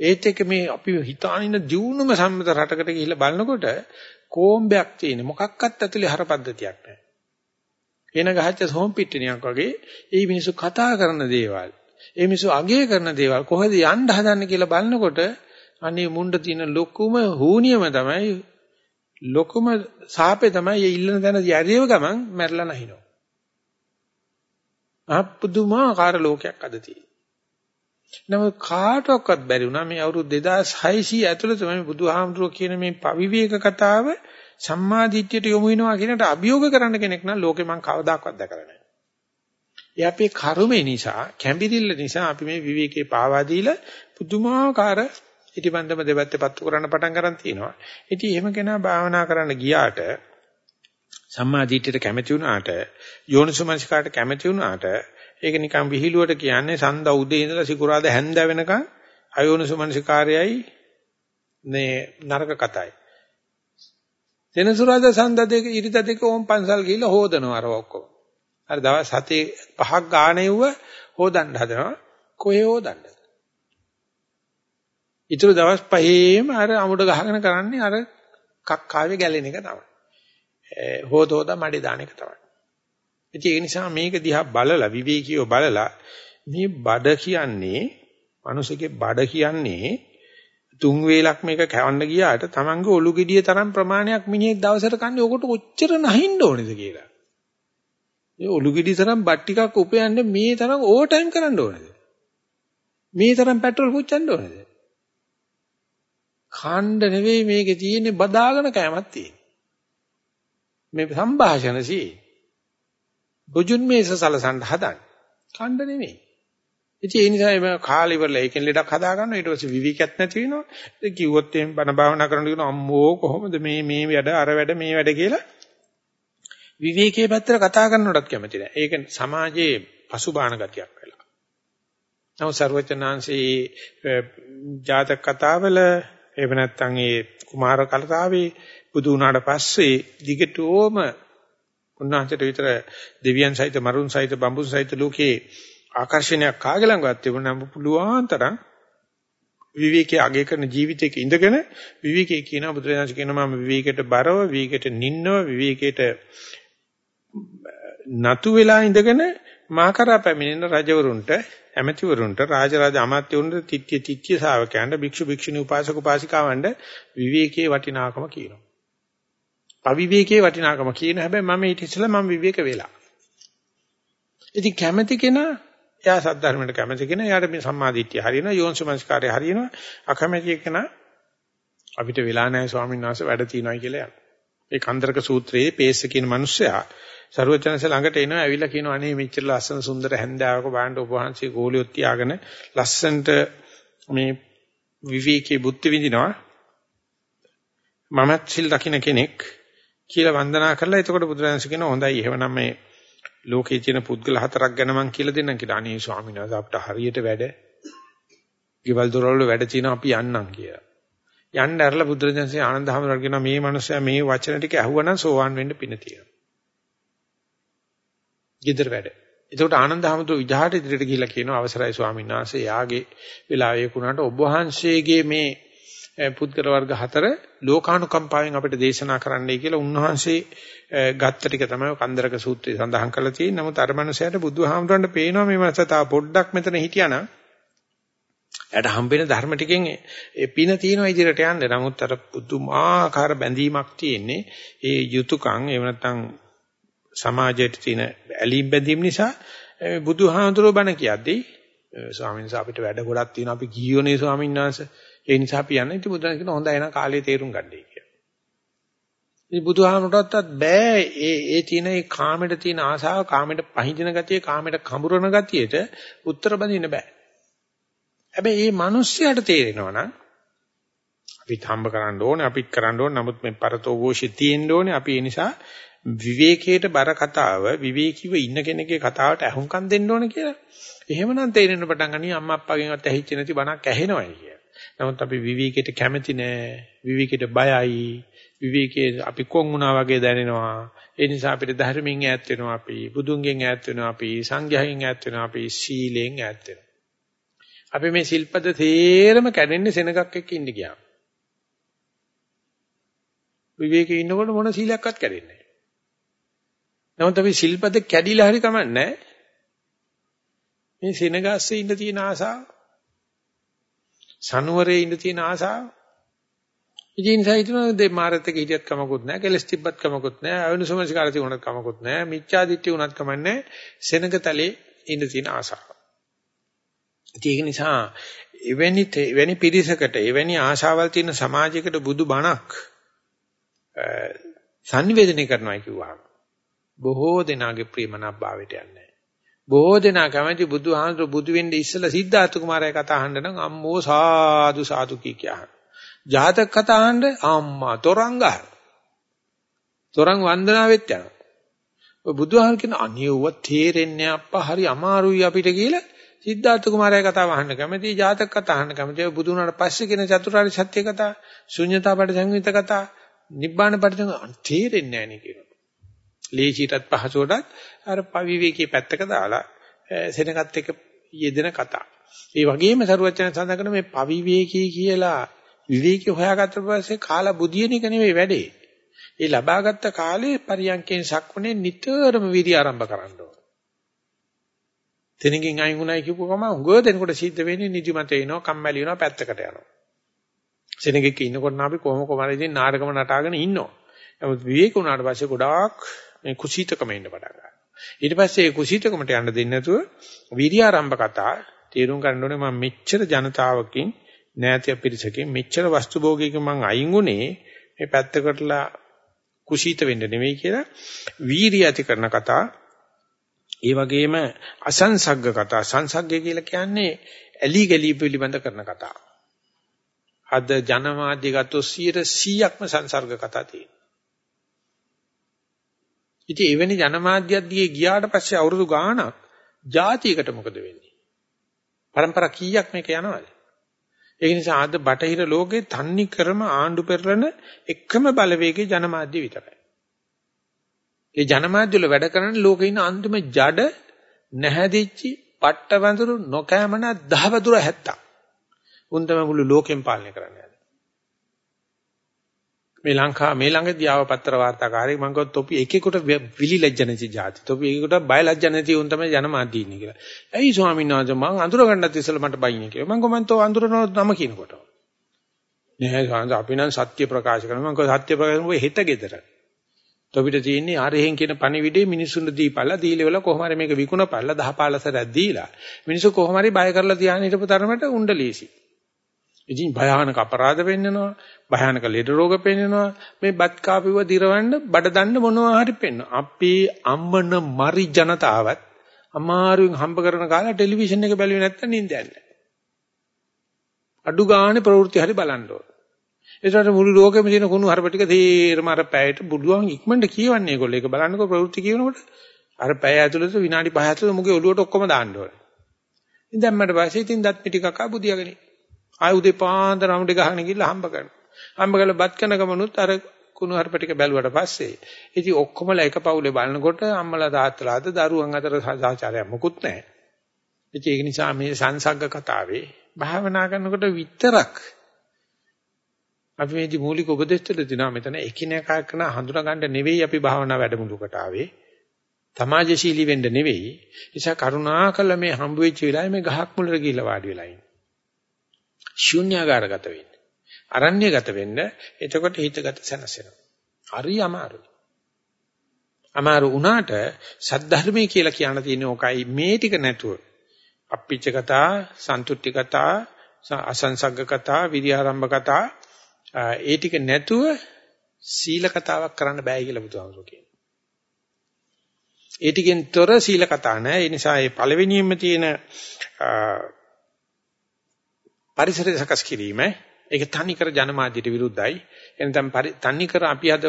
ඒත් එක්ක මේ අපි හිතාන ඉන්න දියුණුම සම්මත රටකට ගිහිල්ලා බලනකොට කෝම්බයක් තියෙන මොකක්වත් ඇතුලේ හරපද්ධතියක් නැහැ. එන ගහච්ච සෝම් පිටිනියක් වගේ ඒ මිනිස්සු කතා කරන දේවල් ඒ මිනිස්සු අගය කරන දේවල් කොහෙද යන්න හදන්නේ කියලා බලනකොට අනේ මුණ්ඩ තියෙන ලොකුම හූනියම තමයි ලොකුම සාපේ තමයි මේ ඉල්ලන තැන යරියව ගමන් මැරලා නැහිනවා. අපුදුමාකාර ලෝකයක් අද තියෙන්නේ. නමුත් කාටවත් බැරි වුණා මේ අවුරුදු 2600 ඇතුළත මේ බුදුහාමුදුරුවෝ කියන මේ පවිවේක කතාව සම්මාදිට්ඨියට යොමු වෙනවා කියනට අභියෝග කරන්න කෙනෙක් නම් ලෝකේ මං කවදාකවත් දැකලා නැහැ. ඒ අපේ කර්මේ නිසා, කැඹිරිල්ල නිසා අපි මේ විවේකේ පාවා දීලා පුදුමාකාර ඉටිබන්දම දෙපැත්තේ පත්තු කරන්න පටන් ගන්න තියෙනවා. ඉතින් එහෙම කෙනා භාවනා කරන්න ගියාට සම්මා දිට්ඨියට කැමති වුණාට යෝනිසමනසිකාට කැමති වුණාට ඒක නිකන් විහිළුවට කියන්නේ සඳ උදේ ඉඳලා සිකුරාද හැන්ද වෙනකන් අයෝනිසමනසිකාරයයි මේ නරක කතයි. සෙනසුරාදා සඳ දෙක ඉරිද දෙක ඕම් පන්සල් ගිහිල්ලා හොදනවා අර ඔක්කොම. අර දවස් 7 5ක් ගානෙව්ව හොදන්න හදනවා. කොහේ හොදන්නද? ඊටු දවස් පහේම අර අමුඩ ගහගෙන කරන්නේ අර කක්කාවේ ගැලෙන එක තමයි. හොද හොද මඩේ දාන එක තමයි. ඉතින් ඒ නිසා මේක දිහා බලලා විවේකීව බලලා මේ බඩ කියන්නේ මිනිසෙගේ බඩ කියන්නේ තුන් වේලක් මේක කවන්න ගියාට Tamange ඔලු ගෙඩිය තරම් ප්‍රමාණයක් මිනිහෙක් දවසට කන්නේ ඔකට ඔච්චර නැහින්න ඕනේද කියලා. මේ ඔලු ගෙඩිය තරම් බත් ටිකක් උපයන්නේ මේ තරම් ඕවර් ටයිම් කරන්න ඕනේද? මේ තරම් පෙට්‍රල් පුච්චන්න ඕනේද? කාණ්ඩ නෙවෙයි මේකේ තියෙන්නේ බදාගෙන කෑමක් තියෙන්නේ. මේ සංഭാෂණ සී. බුදුන් මේස සලසන්න හදන. කාණ්ඩ නෙවෙයි. ඉතින් ඒ නිසා මේ කාලේ ඉවරලා ඒකෙන් ලෙඩක් හදා ගන්නවා ඊට පස්සේ විවිකයක් නැති වෙනවා. ඉතින් කිව්වොත් එහෙම බණ භාවනා කරන්න කියන අම්මෝ කොහොමද මේ මේ වැඩ අර වැඩ මේ වැඩ කියලා විවේකයේ පැත්තට කතා කරනකොටත් කැමති නැහැ. ඒක සමාජයේ පසුබාහන ගතියක් වෙලා. නමුත් ਸਰවචනාංශී ජාතක කතාවල එහෙම නැත්නම් ඒ කුමාර කලතාවේ බුදු වුණාට පස්සේ දිගටම උන්වහන්සේට විතර දෙවියන් සහිත මරුන් සහිත බඹුන් සහිත ලෝකේ ආකර්ෂණයක් කාගේ ළඟවත් තිබුණා නම් පුළුවන් තරම් විවේකයේ අගය කරන ජීවිතයක ඉඳගෙන විවේකයේ කියන බුදුරජාණන් කියනවා මම විවේකයට බරව විවේකයට නින්නව විවේකයට නතු වෙලා ඉඳගෙන මා කරා පැමිණෙන රජවරුන්ට ඇමතිවරුන්ට රාජරාජ අමාත්‍යවරුන්ට තිත්‍ය තිත්‍ය ශාවකයන්ට භික්ෂු භික්ෂුණී උපාසක උපාසිකාවන්ට විවේකයේ වටිනාකම කියනවා. අවිවේකයේ වටිනාකම කියන හැබැයි මම ඊට ඉස්සෙල්ලා මම විවේක වෙලා. ඉතින් කැමැති කෙනා එයා සද්ධර්මයට කැමැති කෙනා එයාට මේ සම්මාදිට්ඨිය හරියනවා යෝන්සමංස්කාරය හරියනවා අකමැති කෙනා අපිට වෙලා නැහැ ස්වාමීන් වහන්සේ වැඩ තියනයි කියලා යනවා. ඒ කන්දරක සූත්‍රයේ පේස්ස කියන මිනිස්සයා සරුවචනසේ ළඟට එනවා ඇවිල්ලා කියනවා අනේ මෙච්චර ලස්සන සුන්දර හැන්දාවක බාණ්ඩ ඔබ වහන්සේ ගෝලියොත් තියාගෙන ලස්සන්ට මේ විවේකී බුද්ධ විඳිනවා මමත් සිල් රකින්න කෙනෙක් කියලා වන්දනා කරලා එතකොට බුදුරජාණන් කියනවා හොඳයි එහෙමනම් මේ ලෝකයේ තියෙන පුද්ගල හතරක් ගැන මම කියලා දෙන්නම් කියලා. අනේ ස්වාමීන් වහන්සේ අපිට හරියට වැඩ. ගෙවල් දොරවල් වැඩ තියෙනවා අපි යන්නම් කියලා. යන්න ඇරලා බුදුරජාණන්සේ ආනන්ද හැමෝටම කියනවා මේ මනුස්සයා මේ වචන ටික ඇහුවනම් සෝවාන් වෙන්න පින තියෙනවා. ගෙදර වැඩ. එතකොට ආනන්ද හැමෝට විජහාට ඉදිරියට ගිහිල්ලා කියනවා අවසරයි ස්වාමීන් වහන්සේ යාගේ වෙලාවේ කුණාට ඔබ වහන්සේගේ මේ පුද්ගල වර්ග හතර ලෝකානුකම්පාවෙන් අපිට දේශනා කරන්නයි කියලා උන්වහන්සේ ගත්ත ටික තමයි කන්දරක සූත්‍රයේ සඳහන් කරලා තියෙන්නේ. නමුත් අර මනුස්සයාට බුදුහාමුදුරන්ට පේනවා මේ මනස තා පොඩ්ඩක් මෙතන හිටියානම් එයාට හම්බෙන ධර්ම ටිකෙන් ඒ පින තියෙනවා ඉදිරියට යන්න. නමුත් අර පුදුමාකාර බැඳීමක් තියෙන්නේ. ඒ යුතුයකම් එහෙම නැත්නම් සමාජයට තියෙන ඇලීම් බැඳීම් නිසා බුදුහාමුදුරුවෝ බණ කියද්දී ස්වාමීන් වහන්සේ අපිට වැඩ ගොඩක් තියෙනවා. අපි කීයෝනේ ස්වාමීන් වහන්සේ. ඒ නිසා අපි යන්නේ. ඉතින් බුදුන් කියන හොඳයි එහෙනම් කාලේ තේරුම් ගන්නයි කියලා. ඉතින් බුදුහාමුදුරුවෝටත් බෑ ඒ ඒ තියෙන ඒ කාමෙට තියෙන ආසාව කාමෙට පහඳින ගතිය කාමෙට කඹරන ගතියට උත්තර බඳින්න බෑ. හැබැයි මේ මිනිස්සයාට තේරෙනවා නම් අපිත් හම්බ කරන්න ඕනේ අපිත් කරන්න ඕනේ. නමුත් මේ පරතෝ ഘോഷි තියෙන්න ඕනේ. අපි ඒ නිසා විවේකයට බර කතාව විවේකීව ඉන්න කෙනෙක්ගේ කතාවට අහුම්කම් දෙන්න ඕනේ කියලා. එහෙමනම් තේරෙන්න පටන් ගනී අම්මා අප්පාගෙන්වත් ඇහිච්ච නැති බණක් ඇහෙනවයි කියලා. නමුත් අපි විවේකයට කැමති නෑ. විවේකයට බයයි. විවේකයේ අපි කොන් වුණා වගේ දැනෙනවා. ඒ නිසා අපිට ධර්මයෙන් ඈත් වෙනවා අපි. බුදුන්ගෙන් ඈත් වෙනවා අපි. සංඝයාගෙන් ඈත් වෙනවා අපි. සීලෙන් ඈත් වෙනවා. අපි මේ සිල්පද තේරම කැඩෙන්නේ සෙනගක් එක්ක ඉන්න ගියාම. විවේකයේ ඉන්නකොට මොන සීලයක්වත් කැඩෙන්නේ නැහැ. නමුත් අපි සිල්පද කැඩිලා හරි කමන්නේ මේ සෙනගස්සේ ඉන්න තියෙන ආසාව සනුවරේ ඉන්න තියෙන ආසාව. ඉතින් සයිතුන දෙමාරත් එක හිටියත් කමකුත් නැහැ කෙලස් තිබ්බත් කමකුත් නැහැ අයනුසමස්කාර තිබුණත් කමකුත් නැහැ මිච්ඡාදිට්ඨිය උනත් කමන්නේ සෙනගතලේ ඉන්න තියෙන ආසාව. ඒක නිසා එවැනි එවැනි පිරිසකට එවැනි ආශාවල් තියෙන සමාජයකට බුදු බණක් සංනිවේදනය කරනවා කිව්වහම බොහෝ දෙනාගේ ප්‍රේමනාභාවයට යන්නේ බොහෝ දෙනා කැමති බුදුහාමුදුරු බුදු වෙන්නේ ඉස්සලා සිද්ධාර්ථ කුමාරයා කතා අහන්න නම් අම්මෝ සාදු සාදු කී කියහන. ජාතක කතා අහන්න අම්මා තොරංගහ. තොරං වන්දනාවෙත් යනවා. ඔය බුදුහාම කියන අනියව තේරෙන්නේ අප්පා හරි අමාරුයි අපිට කියලා සිද්ධාර්ථ කුමාරයා කතාව අහන්න කැමති, ජාතක කතා අහන්න කැමති. බුදු වුණාට පස්සේ කියන චතුරාර්ය සත්‍ය කතා, ශුන්‍යතා පරිසංවිත කතා, නිබ්බාන පරිසං තේරෙන්නේ නැහැ නේ කියනවා. ලේචීටත් පහසුවටත් අර පවිවේකී පැත්තක දාලා සෙනගත් එක යෙදෙන කතා. ඒ වගේම සරුවචන සඳහන් කරන මේ පවිවේකී කියලා විවේකී හොයාගත්ත පස්සේ කාලා බුදියන එක නෙවෙයි වැඩේ. ඒ ලබාගත් කාලේ පරියන්කෙන් සක්මනේ නිතරම විරි ආරම්භ කරන්න ඕන. තැනකින් අයින් වුණයි කියපුව ගම උගව දෙනකොට සිද්ධ වෙන්නේ නිදිමත එනවා, කම්මැලි වෙනවා, පැත්තකට යනවා. සෙනගෙක ඉන්නකොට අපි කොහොම කොහමද ඉතින් නාටකම නටාගෙන ඉන්නවා. නමුත් විවේක වුණාට පස්සේ ගොඩාක් මේ කුසීතකම එන්න පටන් ගන්නවා. ඊට පස්සේ ඒ කුසීතකමට යන්න දෙන්නේ නැතුව විරි ආරම්භ කතා තීරුම් ගන්න ඕනේ මම මෙච්චර ජනතාවකින් නැතිව පිරිසකින් මෙච්චර වස්තු භෝගයකින් මං අයින් උනේ මේ පැත්තකටලා කුසීත වෙන්න නෙවෙයි කියලා වීරිය ඇති කරන කතා ඒ වගේම අසංසග්ග කතා සංසග්ගය කියලා කියන්නේ ඇලි ගලි පිළිබඳ කරන කතා. අද ජනමාධ්‍ය ගත්තොත් 100%ක්ම සංසර්ග කතා තියෙනවා. ඉතින් එවැනි ජනමාධ්‍යයක් දිගේ ගියාට පස්සේ අවුරුදු ගාණක් ජාතියකට මොකද වෙන්නේ? પરම්පරා කීයක් මේක යනවාද? ඒ නිසා අද බටහිර ලෝකේ තන්නේ ක්‍රම ආණ්ඩු පෙරලන එකම බලවේගයේ ජනමාධ්‍ය විතරයි. ඒ ජනමාධ්‍ය වල වැඩ කරන ලෝකේ ඉන්න අන්තිම ජඩ නැහැදිච්චි පට්ටවඳුරු නොකෑමන දහවදුර හැත්තා. උන් තමයි මුළු ලෝකෙම පාලනය කරන්නේ. මේ ලංකාව මේ ළඟදී ආව පත්‍ර වාර්තාකාරයෙක් මම කිව්වා තොපි එකෙකුට විලි ලැජ්ජ නැති જાති. තොපි එකෙකුට බය ලැජ්ජ නැති උන් තමයි ජනමාධ්‍ය ඉන්නේ කියලා. ඇයි ස්වාමීන් වහන්සේ මං අඳුර ගන්නත් ඉස්සෙල්ලා මට බයින්නේ කියලා. මං කොහොමද තෝ අඳුරනව නම කියනකොට. නෑ සාංශ අපි නම් සත්‍ය ප්‍රකාශ කරනවා. මං කිව්වා සත්‍ය ප්‍රකාශ කරනවා හෙට ගෙදර. තොපිට තියෙන්නේ ආරෙහෙන් කියන පණිවිඩේ මිනිසුන්ට දීපල්ලා දීලෙවල කොහොම හරි මේක විකුණපල්ලා 10 15 දීලා මිනිස්සු කොහොම හරි බය කරලා තියාගෙන හිටපු තරමට උණ්ඩ ලීසි. ඉතින් භයානක අපරාධ පෙන්නනවා, භයානක ලෙඩ රෝග පෙන්නනවා, මේ බත් කාපිව දිරවන්න බඩ දන්න මොනවා හරි පෙන්නනවා. අපේ අම්මන මරි ජනතාවත් අමාරුවෙන් හම්බ කරන කාලේ ටෙලිවිෂන් එක බැලුවේ නැත්තම් නිින්ද යන්නේ. අඩු ගානේ ප්‍රවෘත්ති හරි බලන්න ඕන. ඒසට මුළු ලෝකෙම තියෙන කුණු හරප ටික තේරම අර පැයට බුදුන් ඉක්මනට කියවන්නේ ඒගොල්ලෝ. ඒක බලන්නකො ප්‍රවෘත්ති කියනකොට අර පැය ඇතුළත විනාඩි 5 ඇතුළත මුගේ ඔලුවට ඔක්කොම දාන්න ඕනේ. ඉතින් දැම්මට පස්සේ ඉතින් දත් පිටි කකා බුදියාගෙන. ආය උදේ පාන්දර රවුන්ඩ් ගහගෙන ගිහලා හම්බ කරනවා. හම්බ කරලා බත් කන ගමනුත් අර කුණු හරප ටික බැලුවට පස්සේ ඉතින් ඔක්කොමලා එක පවුලේ බලනකොට අම්මලා තාත්තලාද දරුවන් අතර සාචාරයක් මොකුත් නැහැ. ඉතින් ඒක නිසා මේ සංසග්ග කතාවේ භාවනා කරනකොට විතරක් අපි මේදි මූලික උපදේශ දෙල දිනා මෙතන එකිනෙකා කරන හඳුනා ගන්න නෙවෙයි අපි භාවනා වැඩමුළුකට ආවේ. සමාජශීලී වෙන්න නෙවෙයි. නිසා කරුණාකර මේ හම්බ වෙච්ච වෙලාවේ මේ ගහක් මුලට ගිහිල්ලා වාඩි වෙලා ඉන්න. ශූන්‍යාකාරගත වෙන්න. අරණ්‍යගත වෙන්න. එතකොට හිතගත සැනසෙනවා. හරි අමාරුයි. අමාරු වුණාට සද්ධර්මයේ කියලා කියන්න තියෙන ඕකයි මේ ටික නැතුව අප්පිච්ච කතා, සන්තුට්ටි කතා, අසංසග්ග කතා, විරියාරම්භ කතා ඒ ටික නැතුව සීල කතාවක් කරන්න බෑ කියලා බුදුහාමුදුරුවෝ කියනවා. ඒ ටිකෙන් තොර සීල කතා නෑ. ඒ නිසා මේ පළවෙනියෙන්ම තියෙන පරිසරය සකස් කිරීම ඒක තනිකර ජනමාධ්‍යට විරුද්ධයි. එනතම් තනිකර අපි අද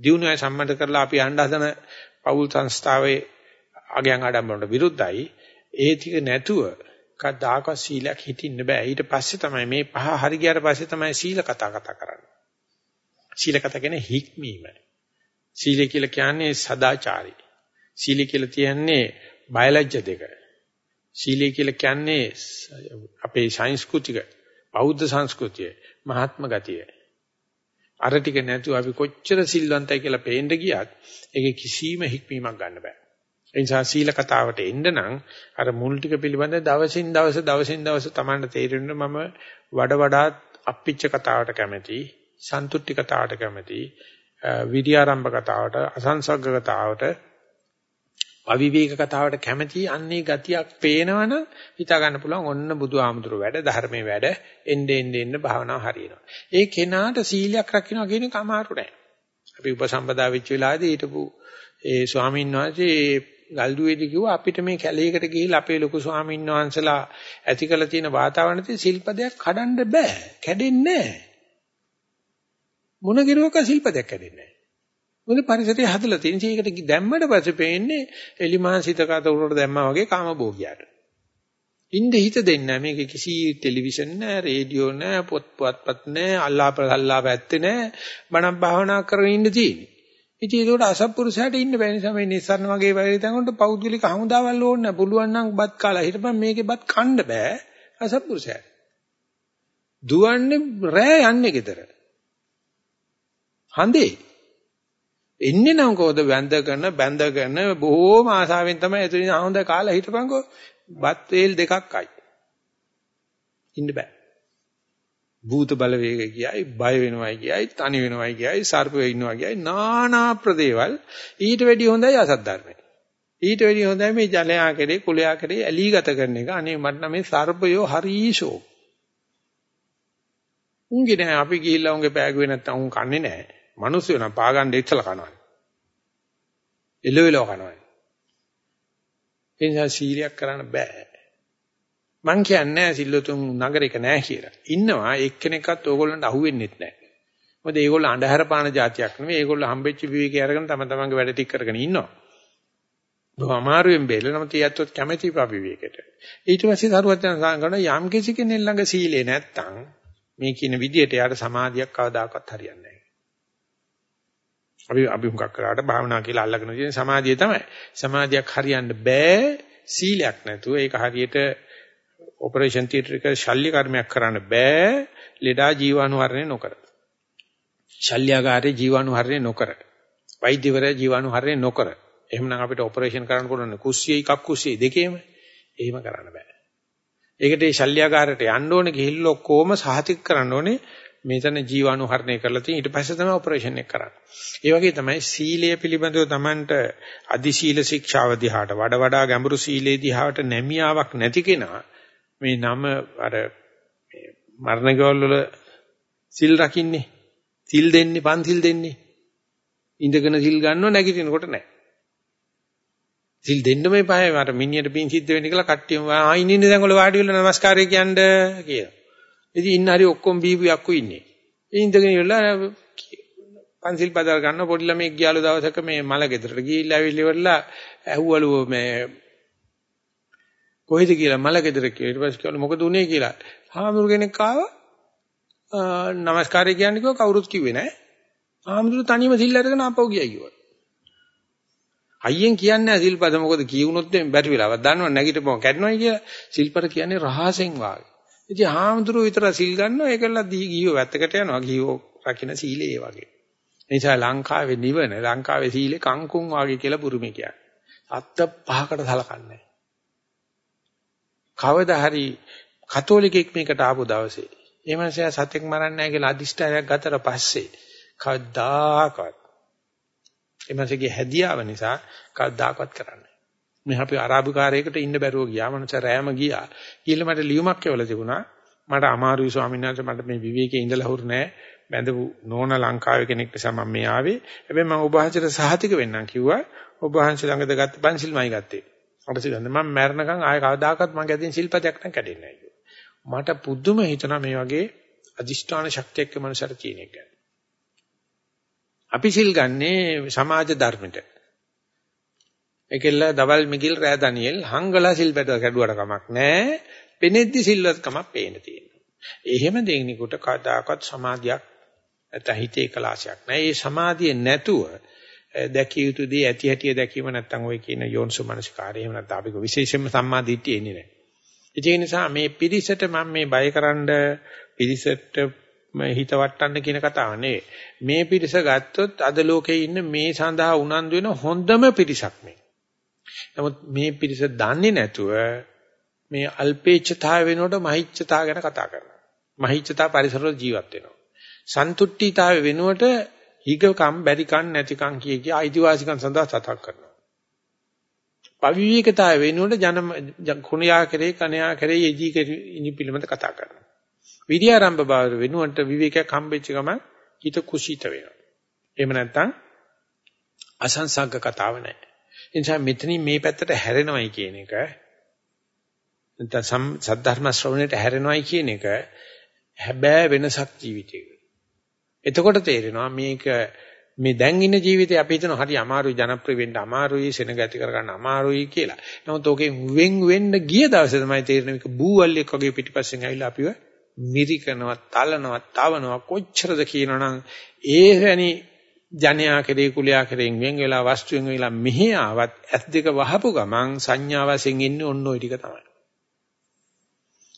දිනුවයි සම්මත කරලා අපි යන්න හදන පෞල් සංස්ථාවේ අගයන් ආඩම්බරට විරුද්ධයි. ඒ ටික නැතුව කවදාකවත් සීලයක් හිටින්න බෑ. ඊට පස්සේ තමයි මේ පහ හරි ගියාට පස්සේ තමයි සීල කතා කතා කරන්නේ. සීල කතා කියන්නේ හික්මීම. සීලය කියලා කියන්නේ සදාචාරي. සීලය කියලා කියන්නේ බයලජ්‍ය දෙක. සීලය කියලා කියන්නේ අපේ සංස්කෘතික බෞද්ධ සංස්කෘතිය, මහාත්ම ගතිය. අර ටික නැතුව අපි කොච්චර සිල්වන්තයි කියලා පේන්න ගියත් ඒකේ කිසිම හික්මීමක් ගන්න බෑ. ඒ නිසා සීල කතාවට එන්න නම් අර මුල් ටික පිළිබඳ දවසින් දවස දවසින් දවස Tamanට තේරෙන්න මම වඩ වඩාත් අප්පිච්ච කතාවට කැමැති, සන්තුට්ටි කතාවට කැමැති, විද්‍යාරම්භ කතාවට, අසංසග්ග කතාවට, අවිවේක කතාවට කැමැති අන්නේ ගතියක් පේනවනම් හිතා ගන්න පුළුවන් ඔන්න බුදුහාමුදුර වැඩ ධර්මයේ වැඩ එnde ende ende භාවනාව හරියනවා. ඒ කෙනාට සීලයක් රකින්නවා කියන එක අමාරු නෑ. අපි උපසම්පදා වෙච්ච වෙලාවේදී ඊටපු ඒ ස්වාමීන් වහන්සේ ගල්දුවේදී කිව්වා අපිට මේ කැලේකට ගිහිල්ලා අපේ ලොකු ස්වාමීන් වහන්සලා ඇති කළ තියෙන වාතාවරණයේ ශිල්පදයක් කඩන්න බෑ. කැඩෙන්නේ නෑ. මොන කිරුවක ශිල්පදයක් කැඩෙන්නේ නෑ. මොකද පරිසරය හදලා තියෙන ඒකට දැම්මට පස්සේ පේන්නේ එලිමාංශිත කත උරට දැම්මා වගේ කාමභෝගියාට. ඉන්නේ හිත දෙන්නේ මේක කිසි ටෙලිවිෂන් නෑ රේඩියෝ නෑ පොත් පුවත්පත් නෑ අල්ලාප අල්ලාප ඇත්තේ නෑ බණක් භාවනා කරගෙන ඉන්න තියෙන්නේ. ඉතින් ඒකට අසත්පුරුෂයාට ඉන්න බැහැ නිසා මේ නිස්සාරණ වගේ වැඩි තැනකට පෞද්ගලික හමුදාවල් ඕනේ නැහැ. පුළුවන් නම් බත් කාලා හිටපන් මේකේ බත් කන්න බෑ අසත්පුරුෂයාට. දුවන්නේ රෑ යන්නේ ගෙදර. හඳේ. එන්නේ නම් කොහොද වැඳගෙන බැඳගෙන බොහෝම ආසාවෙන් තමයි එතනින් හොඳ කාලා හිටපන්කෝ බත් වේල් දෙකක් අයි. ඉන්න බෑ. භූත බලවේග කියයි බය වෙනවයි කියයි තනි වෙනවයි කියයි සර්පය ඉන්නවා කියයි নানা ප්‍රදේවල් ඊට වැඩි හොඳයි අසත් ධර්මයි. ඊට වැඩි හොඳයි මේ ජලයා කෙරේ කුලයා කෙරේ ඇලී ගත කරන එක. අනේ මට නම් මේ සර්පයෝ හරීෂෝ උන්ගේ නෑ අපි ගිහිල්ලා උන්ගේ පෑගුවේ නැත්තම් උන් කන්නේ නෑ. මිනිස්සු නම් පාගන්න ඉස්සලා කනවා එළවෙලව කනවා ඒ නිසා සීලයක් කරන්න බෑ. මං කියන්නේ සිල්ලුතුන් නගරයක නෑ කියලා. ඉන්නවා එක්කෙනෙක්වත් ඕගොල්ලන්ට අහුවෙන්නෙත් නෑ. මොකද ඒගොල්ලෝ අඳුර පාන જાතියක් නෙවෙයි. ඒගොල්ලෝ හම්බෙච්ච විවේකී අරගෙන තම තමන්ගේ වැඩ ටික කරගෙන ඉන්නවා. බොහොම අමාරුවෙන් බේරලා නම් තියත්තොත් කැමැති පවිවේකයට. ඊට පස්සේ සරුවත් යන සංගණ යම් කිසි කෙනෙක් ළඟ සීලේ නැත්තම් මේ කියන විදියට යාට සමාධියක් කවදාකවත් හරියන්නේ නැහැ. අපි අපි මුකක් කරාට භාවනා කියලා අල්ලගෙන තියෙන සමාධිය තමයි. සමාධියක් හරියන්න බෑ සීලයක් නැතුව. ඒක හරියට ඔපරේෂන් තියටර් එක ශල්‍ය කර්මයක් කරන්න බෑ ලෙඩා ජීවාණුහරණය නොකර. ශල්‍යගාරේ ජීවාණුහරණය නොකර. වෛද්‍යවරයා ජීවාණුහරණය නොකර. එහෙමනම් අපිට ඔපරේෂන් කරන්න පුළුවන් කුස්සියේ එකක් කුස්සියේ දෙකේම. එහෙම කරන්න බෑ. ඒකට මේ ශල්‍යගාරයට යන්න ඕනේ ගිහිල්ලා ඔක්කොම සහතික කරන්න ඕනේ මෙතන ජීවාණුහරණය කරලා තියෙන ඊට පස්සේ තමයි ඔපරේෂන් එක කරන්නේ. ඒ වගේ තමයි සීලය පිළිබඳව Tamanට අදි සීල ශික්ෂාව දිහාට වඩා වඩා ගැඹුරු සීලේ දිහාට නැමියාවක් නැති කෙනා මේ නම අර මරණ ගවල් වල සිල් රකින්නේ සිල් දෙන්නේ පන්සිල් දෙන්නේ ඉඳගෙන සිල් ගන්නව නැගිටිනකොට නැහැ. සිල් දෙන්නම එපායි මට මිනිහට පින් සිද්ධ වෙන්න කියලා කට්ටියම ආ ඉන්නේ දැන් වල වාඩි වෙලා নমස්කාරය කියන්න කියලා. ඉතින් ඉන්න හරි ඔක්කොම බීපු යක්කු ඉන්නේ. ඒ ඉඳගෙන ඉවරලා පන්සිල් පදල් ගන්න පොඩි ළමෙක් ගියාලු දවසක මේ මල ගෙදරට ගිහිල්ලා ඇවිල්ලා ඉවරලා ඇහුවලු මේ කොහෙද කියලා මල ගෙදර කියලා. ඊට පස්සේ කිව්වලු මොකද උනේ කියලා. හාමුදුරු කෙනෙක් ආවා. නමස්කාරය කියන්නේ කිව්ව කවුරුත් කිව්වේ නැහැ. හාමුදුරු තනියම සිල් අරගෙන ආපහු ගියා කිව්වා. අයියෙන් කියන්නේ නැහැ සිල්පද මොකද කියුණොත් බැරි වෙලාවක් දන්නව නැගිටපුවම කැඩනවයි කියලා. සිල්පද කියන්නේ රහසෙන් වාගේ. ඉතින් හාමුදුරුවෝ විතර සිල් ගන්නවා ඒකලා දී ගියෝ වැත්තකට යනවා ගියෝ රකින්න සීලේ ඒ වගේ. ඒ නිසා ලංකාවේ නිවන ලංකාවේ සීලේ කංකුම් වාගේ කියලා බුරුමේ කියන්නේ. අත්ත පහකට සලකන්නේ. කවදා හරි කතෝලිකෙක් මේකට ආපු දවසේ ඒ මනුස්සයා සත්‍යක් මරන්නේ නැහැ කියලා අදිෂ්ඨානයක් ගතට පස්සේ කවදාකවත් ඒ මනුස්සගේ හැදියාව නිසා කවදාකවත් කරන්නේ මේ අපි අරාබු කාර්යයකට ඉන්න බැරුව ගියා මනුස්ස රෑම ගියා. කියලා මට ලියුමක් එවලා තිබුණා. මට අමාරුයි ස්වාමීන් වහන්සේ මට මේ විවේකයේ ඉඳලා හුරු නැහැ බැඳපු නෝන ලංකාවේ කෙනෙක් නිසා මම මේ ආවේ. හැබැයි මම ඔබ වහන්සේට සහතික වෙන්නම් කිව්වා. ඔබ වහන්සේ ළඟද ගත්ත පන්සිල්මයි ගත්තේ. මට සිතන්නේ මම මැරණකම් ආයෙ කවදාකවත් මගේ අදින් ශිල්පතයක් නම් කැඩෙන්නේ නැහැ මට පුදුම හිතනවා මේ වගේ අදිෂ්ඨාන ශක්තියක් මනසට තියෙන එක. අපි සිල් ගන්නේ සමාජ ධර්මෙට. ඒකෙල්ල දවල් මිගිල් රෑ දනියෙල් හංගලා සිල්පද කැඩුවට කමක් නැහැ. පෙනෙද්දි සිල්වත් කමක් පේන්න තියෙනවා. එහෙම දෙන්නෙකුට කදාකත් සමාධියක් නැත්නම් හිතේ කලාශයක් නැහැ. ඒ සමාධිය නැතුව දැකිය යුතු දේ ඇති හැටිය දැකීම නැත්නම් ඔය කියන යෝන්සු මනසිකාරය එහෙම නැත්නම් අපි විශේෂයෙන්ම සම්මා දිට්ඨිය එන්නේ නැහැ. ඒ නිසා මේ පිරිසට මම මේ බයකරනද පිරිසට හිත වටන්න කියන කතාව නෙවෙයි. මේ පිරිස ගත්තොත් අද ලෝකේ ඉන්න මේ සඳහා උනන්දු වෙන හොඳම පිරිසක් මේ. නමුත් මේ පිරිස දන්නේ නැතුව මේ අල්පේච්ඡතාව වෙනකොට මහිච්ඡතාව ගැන කතා කරනවා. මහිච්ඡතාව පරිසරවල ජීවත් වෙනවා. සන්තුට්ඨීතාව වෙනුවට හිගකම් බැරිකම් නැතිකම් කිය කිය අයිතිවාසිකම් සඳහා සතක් කරනවා. පවිවිකතාව වෙනුවට ජන කුණයා කරේ කණයා කරේ යෙදී ඉනි පිළිමත කතා කරනවා. විද්‍යාරම්භ භාව වෙනුවට විවේකයක් හම්බෙච්ච ගමන් හිත කුසීත වෙනවා. එහෙම නැත්නම් අසංසග්ග කතාව නැහැ. ඒ නිසා මෙතනින් මේ පැත්තට හැරෙනවයි කියන එක නැත්නම් සද්ධර්ම ශ්‍රවණයට හැරෙනවයි කියන එක හැබෑ වෙනසක් ජීවිතේක. එතකොට තේරෙනවා මේක මේ දැන් ඉන්න ජීවිතේ අපි හිතන හරි අමාරුයි ජනප්‍රිය වෙන්න අමාරුයි සෙනග ඇති කරගන්න අමාරුයි කියලා. නමුත් ඕකෙන් වෙන් වෙන්න ගිය දවසේ තමයි තේරෙන්නේ මේක බූවල්ලෙක් වගේ පිටිපස්සෙන් ඇවිල්ලා අපිව මිරිකනවා, තලනවා, තවනවා කොච්චරද කියනවනම් ඒ වැනි ජනයා කෙරේ කුලයා කෙරෙන් වෙන් වෙලා වස්තුවෙන් වෙලා මෙහි ආවත් ඇස් දෙක වහපු ගමන් සංඥා වශයෙන් ඉන්නේ ඔන්න ඔය ටික තමයි.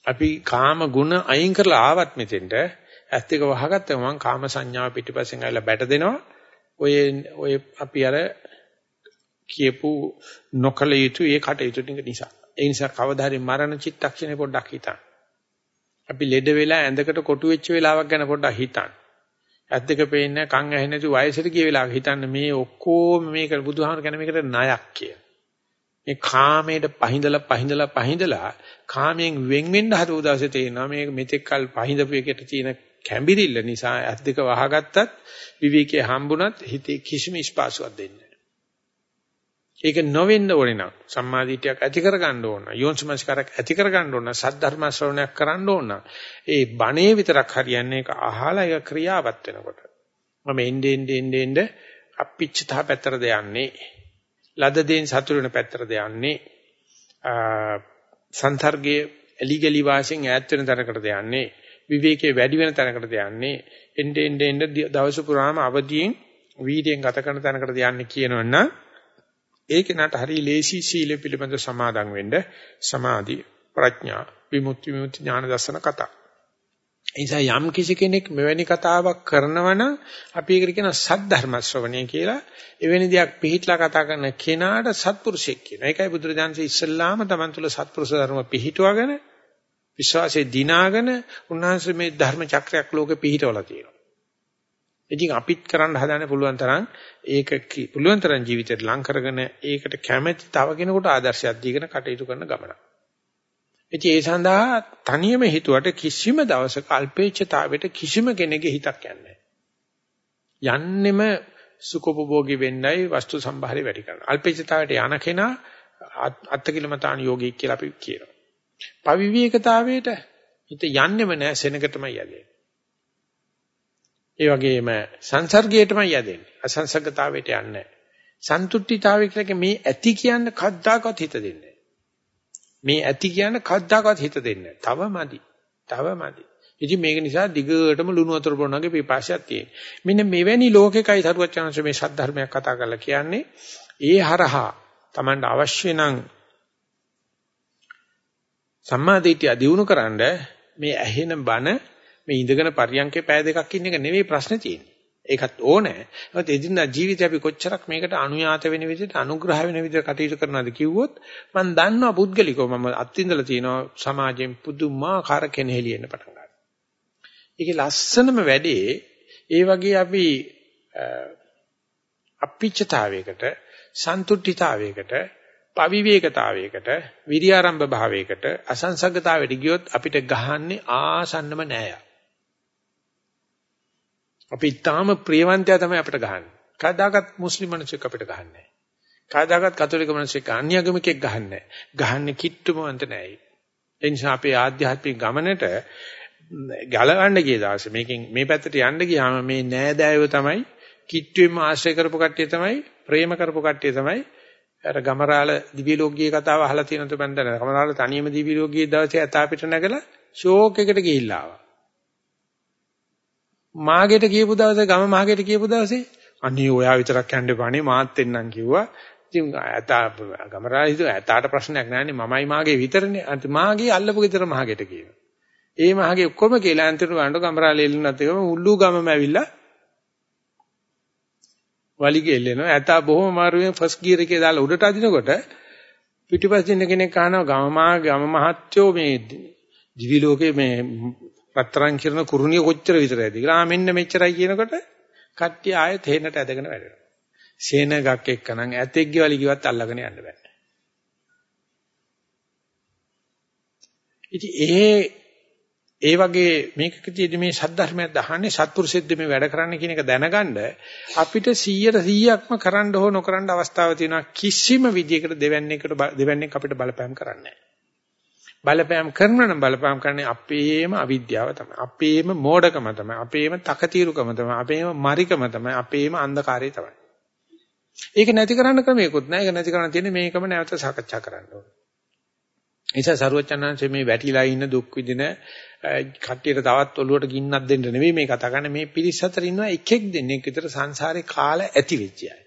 අපි කාම ගුණ අයින් කරලා ආවත් මෙතෙන්ට ඇස් දෙක වහගත්ත ගමන් කාම සංඥාව පිටිපස්සෙන් ඇවිල්ලා බැට දෙනවා. ඔය ඔය අපි අර කියපු නොකල යුතු ඒ කටයුතු ටික නිසා. ඒ නිසා කවදා හරි මරණ චිත්තක්ෂණේ පොඩ්ඩක් හිතන්න. අපි ලෙඩ වෙලා ඇඳකට කොටු වෙච්ච වෙලාවක් ගැන පොඩ්ඩක් හිතන්න. ඇස් දෙක පේන්නේ කන් ඇහෙන්නේ නැති වයසට ගිය වෙලාවක හිතන්න මේ ඔක්කොම මේක බුදුහාමර කියන මේකට ණයක් කිය. මේ කාමයට පහඳලා පහඳලා පහඳලා කාමයෙන් වෙන් වෙන්න හදව දවසේ තේනවා මේ මෙතෙක් කල් පහඳපු එකට තියෙන කැඹිරිල්ල නිසා ඇස් දෙක වහගත්තත් විවේකයේ හම්බුණත් හිතේ කිසිම ස්පාසුවක් දෙන්නේ නැහැ. ඒක නොවෙන්න ඕනේ නම් සම්මාදිටියක් ඇති කරගන්න ඕන. යෝන්සමස්කාරයක් ඇති කරගන්න ඕන. සද්ධර්ම ශ්‍රවණයක් කරන්න ඕන. ඒ බණේ විතරක් හරියන්නේ ඒක අහලා ඒක ක්‍රියාවත් වෙනකොට. මම එන්නේ එන්නේ එන්නේ අපිච්චතා පැත්තටද යන්නේ. ලද දෙයින් සතුරු වෙන පැත්තටද යන්නේ. සංසර්ගයේ එලිගලි වාසියෙන් ඈත් වෙන තැනකටද යන්නේ. විවේකයේ වැඩි වෙන තැනකටද යන්නේ. එන්නේ එන්නේ දවස පුරාම අවදියෙන් වීර්යයෙන් ගත කරන තැනකටද යන්නේ කියනවනම් ඒ කෙනාට හරි ලේසි සීල පිළිබඳ සමාදන් වෙන්න සමාධි ප්‍රඥා විමුක්ති විමුක්ති ඥාන දර්ශන කතා. ඒ නිසා යම් කිසි කෙනෙක් මෙවැනි කතාවක් කරනවනම් අපි ඒකට කියන සද්ධර්ම ශ්‍රවණය කියලා එවැනි දෙයක් පිළිහිట్లా කතා කරන කෙනාට සත්පුරුෂයෙක් කියනවා. ඒකයි බුදුරජාන්සේ ඉස්සල්ලාම Taman තුල සත්පුරුෂ ධර්ම පිළිහිටුවගෙන විශ්වාසයේ දිනාගෙන උන්වහන්සේ මේ ධර්ම චක්‍රයක් ලෝකෙ පිළිහිටවලා තියෙනවා. ඉතින් අපිත් කරන්න හදන්න පුළුවන් තරම් ඒක පුළුවන් තරම් ජීවිතේට ලං කරගෙන ඒකට කැමැති තව කෙනෙකුට ආදර්ශයක් දීගෙන කටයුතු කරන ගමන. ඉතින් ඒ සඳහා තනියම හිතුවට කිසිම දවසක අල්පේච්ඡතාවයට කිසිම කෙනෙකුගේ හිතක් යන්නේ යන්නෙම සුඛෝපභෝගී වෙන්නයි වස්තු සම්භාරය වැඩි කරනවා. අල්පේච්ඡතාවයට යන කෙනා අත්තිකිලමතාන යෝගී කියලා අපි කියනවා. පවිවිවේකතාවයට හිත යන්නෙම නෑ සෙනග තමයි යන්නේ. ඒ වගේම සංසර්ගයටමයි යදෙන්නේ. අසංසගතාවයට යන්නේ නැහැ. සන්තුට්ඨිතාවය කියන්නේ මේ ඇති කියන්න කද්දාකවත් හිත දෙන්නේ මේ ඇති කියන්න කද්දාකවත් හිත දෙන්නේ තව මදි. තව මදි. ඉතින් මේක නිසා දිගටම ලුණු වතුර බොනවාගේ පිපාසයක් තියෙන. මෙන්න මෙවැනි ලෝකෙකයි සරුවචනංශ මේ සද්ධර්මයක් කතා කරලා කියන්නේ. ඒ හරහා Tamanට අවශ්‍ය නම් සම්මාදිටිය දිනු කරන්න මේ ඇහෙන බණ මේ ඉඳගෙන පරියන්කේ පය දෙකක් ඉන්න එක නෙවෙයි ප්‍රශ්නේ තියෙන්නේ. ඒකත් ඕනේ. ඒත් එදිනදා ජීවිතේ අපි කොච්චරක් මේකට අනුයාත වෙන විදිහට අනුග්‍රහ වෙන විදිහට කටයුතු කරනවද කිව්වොත් මම දන්නවා පුද්ගලිකව මම අත්විඳලා තියෙනවා සමාජයෙන් පුදුමාකාර කෙනෙහිලි එන්න පටන් ගන්නවා. ඒකේ ලස්සනම වැඩේ ඒ වගේ අපි අපිච්චතාවයකට සන්තුට්ඨිතාවයකට පවිවේකතාවයකට විරියාරම්භ භාවයකට අසංසග්ගතාවයට ගියොත් අපිට ගහන්නේ ආසන්නම නෑය. අපි ඊටාම ප්‍රියවන්තයා තමයි අපිට ගහන්නේ. කවදාකවත් මුස්ලිම් මිනිස්සෙක් අපිට ගහන්නේ නැහැ. කවදාකවත් කතෝලික මිනිස්සෙක් අන්‍යගමිකෙක් ගහන්නේ නැහැ. ගහන්නේ කිට්ටුමවන්ත නැහැ. ඒ නිසා අපේ ආධ්‍යාත්මික ගමනට ගලවන්න ගිය දවසේ මේකෙන් මේ පැත්තට යන්න ගියාම මේ නෑදෑයෝ තමයි කිට්ටුවෙම ආශ්‍රය කරපු කට්ටිය තමයි ප්‍රේම කරපු කට්ටිය තමයි අර ගමරාල දිව්‍ය ලෝකීය කතාව අහලා තියෙනවද මන් දන්නේ. ගමරාල තනියම දිව්‍ය ලෝකීය දවසේ ඇතා පිට නැගලා ෂෝක් එකට ගිහිල්ලා ආවා. මාගෙට කියපු දවසේ ගම මාගෙට කියපු දවසේ අනේ ඔයා විතරක් යන්න එපානේ මාත් එන්නම් කිව්වා. ඉතින් ඇතා ගමරා හිතුව ඇතාට ප්‍රශ්නයක් නැන්නේ මමයි මාගේ විතරනේ. අන්ත මාගේ අල්ලපු ගෙදර මාගෙට කියනවා. ඒ මාගේ ඔක්කොම කියලා අන්තිමට ගන්න ගමරා ලෙල්ලුනත් එකම උල්ලු ගමම ඇවිල්ලා වලිගේ එල්ලෙනවා. ඇතා බොහොම මාරුවෙන් ෆස්ට් ගියර් එකේ දාලා උඩට අදිනකොට පිටිපස්සින් කෙනෙක් අහනවා ගම මා ගම මහත්යෝ මේ දිවි ලෝකේ මේ රත්තරන් කිරන කුරුණිය කොච්චර විතරයිද කියලා. ආ මෙන්න මෙච්චරයි කියනකොට කට්ටිය ආයෙත් හේනට ඇදගෙන වැඩෙනවා. සේනගක් එක්කනම් ඇතෙක්ගේ වලි කිව්වත් අල්ලගෙන යන්න බෑ. ඉතින් ඒ ඒ වගේ මේකකදී මේ සද්ධර්මයක් දහන්නේ සත්පුරුෂෙද්ද මේ වැඩ කරන්න කියන එක දැනගන්න අපිට 100ට 100ක්ම කරන්න හෝ නොකරන්න අවස්ථාවක් තියෙනවා කිසිම විදියකට දෙවන්නේකට දෙවන්නේක අපිට බලපෑම් කරන්නේ නැහැ. බලපෑම් කරනවා නම් බලපෑම් කරන්නේ අපේම අවිද්‍යාව තමයි. අපේම මෝඩකම තමයි. අපේම තකතිරුකම තමයි. අපේම මරිකම තමයි. අපේම අන්ධකාරය තමයි. ඒක නැති කරන්න ක්‍රමයක්වත් නැහැ. ඒක නැති කරන්න තියෙන්නේ මේකම නැවත සාකච්ඡා කරන්න ඕනේ. නිසා සරුවචනංශ මේ වැටිලා ඉන්න දුක් විඳින කට්ටියට තවත් ඔලුවට ගින්නක් දෙන්න නෙවෙයි මේ කතා කරන්නේ මේ පිරිස අතර ඉන්නවා එකෙක් දෙන්නෙක් විතර සංසාරේ කාලය ඇති වෙච්ච අය.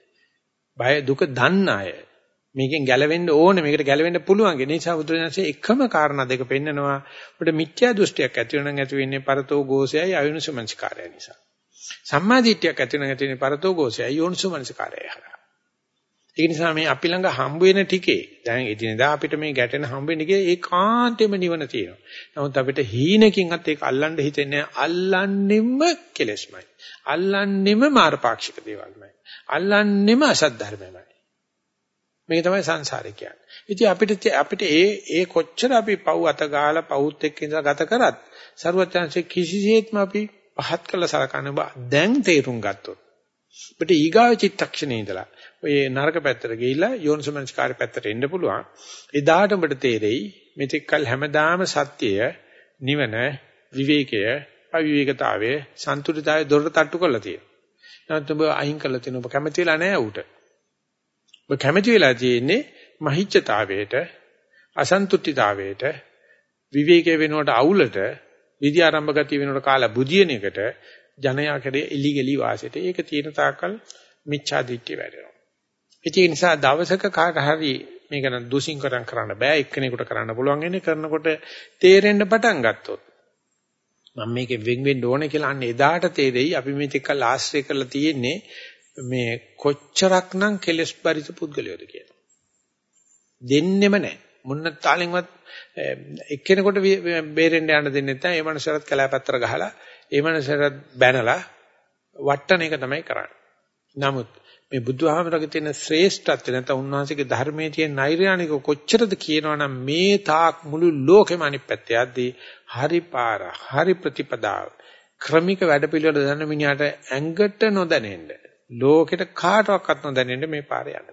බය දුක දන්න අය. මේකෙන් ගැලවෙන්න ඕනේ මේකට ගැලවෙන්න පුළුවන්. ඒ නිසා බුදුරජාණන්සේ එකම කාරණා දෙක පෙන්නනවා. අපිට මිත්‍යා දෘෂ්ටියක් ඇති වෙනනම් ඇති වෙන්නේ පරතෝ ගෝසයයි අයෝනිසමංස්කාරය නිසා. සම්මා දිට්ඨියක් ඇති වෙනනම් ඇති වෙන්නේ පරතෝ ගෝසයයි යෝනිසමංස්කාරය හරහා. ඒ නිසා මේ අපි ළඟ හම්බ වෙන ටිකේ දැන් එදිනෙදා අපිට මේ ගැටෙන හම්බ වෙන ටිකේ ඒකාන්තෙම නිවන තියෙනවා. නමුත් අපිට හීනකින්වත් ඒක අල්ලන්න හිතෙන්නේ අල්ලන්නෙම කෙලෙස්මයි. අල්ලන්නෙම මාර්ගපාක්ෂික දේවල්මයි. අල්ලන්නෙම අසත් ධර්මමයි. මේක තමයි සංසාරේ කියන්නේ. ඉතින් අපිට අපිට ඒ ඒ කොච්චර අපි පව් අත ගාලා පවුත් එක්ක ඉඳලා ගත කරත් ਸਰුවත්‍යංශේ කිසිසේත්ම අපි පහත් කළ සලකන බා දැන් තේරුම් ගත්තොත් ඔබට ඊගාව චිත්තක්ෂණේ ඉඳලා ඔය නරක පැත්තට ගිහිල්ලා යෝනිසමනස්කාරය පැත්තට එන්න පුළුවන්. එදාට ඔබට තේරෙයි මෙතෙක් කල හැමදාම සත්‍යය නිවන විවේකය අවිවේකතාවය සන්තුලිතතාවය දොරට තට්ටු කරලා තියෙනවා. නැත්නම් ඔබ අයින් කරලා තියෙනවා. ඔබ කැමති වෙලා නැහැ උට. ඔබ කැමති වෙලා තියෙන්නේ මහිච්ඡතාවයට අසන්තුට්ඨිතාවයට විවේකයේ වෙනුවට අවුලට විදි ආරම්භ ගතිය වෙනුවට කාලා බුදියන එකට ජනයා කරේ එලිගලි වාසයට. ඒක තියෙන තාක්කල් මිච්ඡා දිට්ඨිය වැඩෙනවා. ඒ නිසා දවසක කාට හරි මේක නම් දුසින් කරන් කරන්න බෑ. එක්කෙනෙකුට කරන්න පුළුවන් ඉන්නේ කරනකොට තේරෙන්න පටන් ගත්තොත්. මම මේකෙන් වෙන් වෙන්න ඕනේ කියලා අන්න එදාට තේරෙයි. අපි මේ ටික ආශ්‍රය කරලා තියෙන්නේ මේ කොච්චරක්නම් කෙලස් පරිත පුද්ගලයෝද කියලා. දෙන්නෙම නැහැ. මුන්න තාලෙන්වත් එක්කෙනෙකුට බේරෙන්න යන්න දෙන්නේ නැත්නම් ඒ මනුස්සයරත් කලාපැත්තර ගහලා ඒ මනුස්සයරත් බැනලා වට්ටන එක තමයි කරන්නේ. නමුත් මේ බුදුහාමරගේ තියෙන ශ්‍රේෂ්ඨත්වය නැත්නම් උන්වහන්සේගේ ධර්මයේ තියෙන නෛර්යානික කොච්චරද කියනවනම් මේ තාක් මුළු ලෝකෙම අනිත් පැත්තේ යද්දී හරි පාර හරි ප්‍රතිපදාව ක්‍රමික වැඩපිළිවෙල දන්න මිනිහට ඇඟට නොදැනෙන්න ලෝකෙට කාටවත් නොදැනෙන්න මේ පාරේ යන්න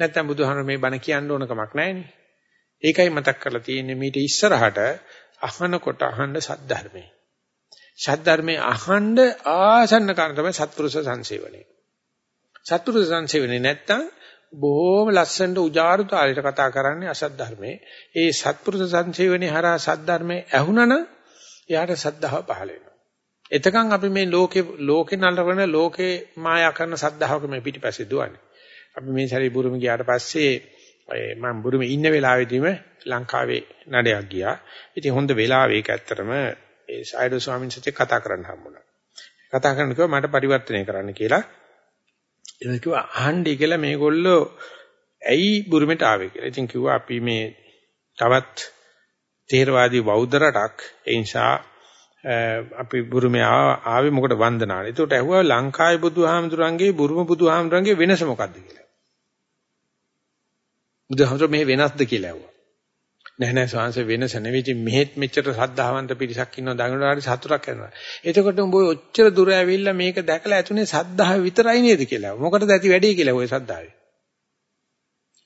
නැත්නම් බුදුහාමර මේ බණ කියන්න ඕන කමක් නැහැනේ ඒකයි මතක් කරලා තියෙන්නේ මීට ඉස්සරහට අහනකොට අහන්න සද්ධර්මයේ සද්ධර්මයේ අහන්න ආසන්න කාරණ තමයි සත්පුරුෂ සංසේවණේ සත්පුරුෂ සංසේවනේ නැත්තම් බොහොම ලස්සනට උජාරු තාලෙට කතා කරන්නේ අසත් ධර්මයේ. ඒ සත්පුරුෂ සංසේවනේ හරහා සත් ධර්මයේ ඇහුණන එයාට සද්ධාව පහළ වෙනවා. එතකන් අපි මේ ලෝකේ ලෝකේ නලවන ලෝකේ මායා කරන සද්ධාවක මේ පිටිපස්සේ දුවන්නේ. අපි මේ සැරේ බුරුම ගියාට පස්සේ මම බුරුමේ ඉන්න වෙලාවෙදීම ලංකාවේ නඩයක් ගියා. ඉතින් හොඳ වෙලාව ඒක ඇත්තටම ඒ සයිඩෝ ස්වාමීන් වහන්සේ කතා කරන්න හම්බුණා. කතා කරනකොට මට පරිවර්තනය කරන්න කියලා ඒක කිව්වා අහන්නේ කියලා මේගොල්ලෝ ඇයි බුරුමෙට ආවේ කියලා. ඉතින් කිව්වා අපි මේ තවත් තේරවාදී බෞද්ධ රටක් ඒ නිසා අපි බුරුමේ ආවේ මොකට වන්දනාවට. ඒකට ඇහුවා ලංකාවේ බුදුහාමුදුරන්ගේ බුරුම බුදුහාමුදුරන්ගේ වෙනස මොකක්ද කියලා. බුදුහාමුදුර මේ වෙනස්ද කියලා ඇහුවා. නෑ නෑ ස්වාංශ වෙනස නෙවෙයි මෙහෙත් මෙච්චර සද්ධාවන්ත පිරිසක් ඉන්නවා දඟලන හරි සතුටක් කරනවා. එතකොට උඹ ඔච්චර දුර ඇවිල්ලා මේක දැකලා ඇතුනේ සද්ධාව විතරයි නේද කියලා. මොකටද ඇති වැඩේ කියලා ඔය සද්ධාවේ.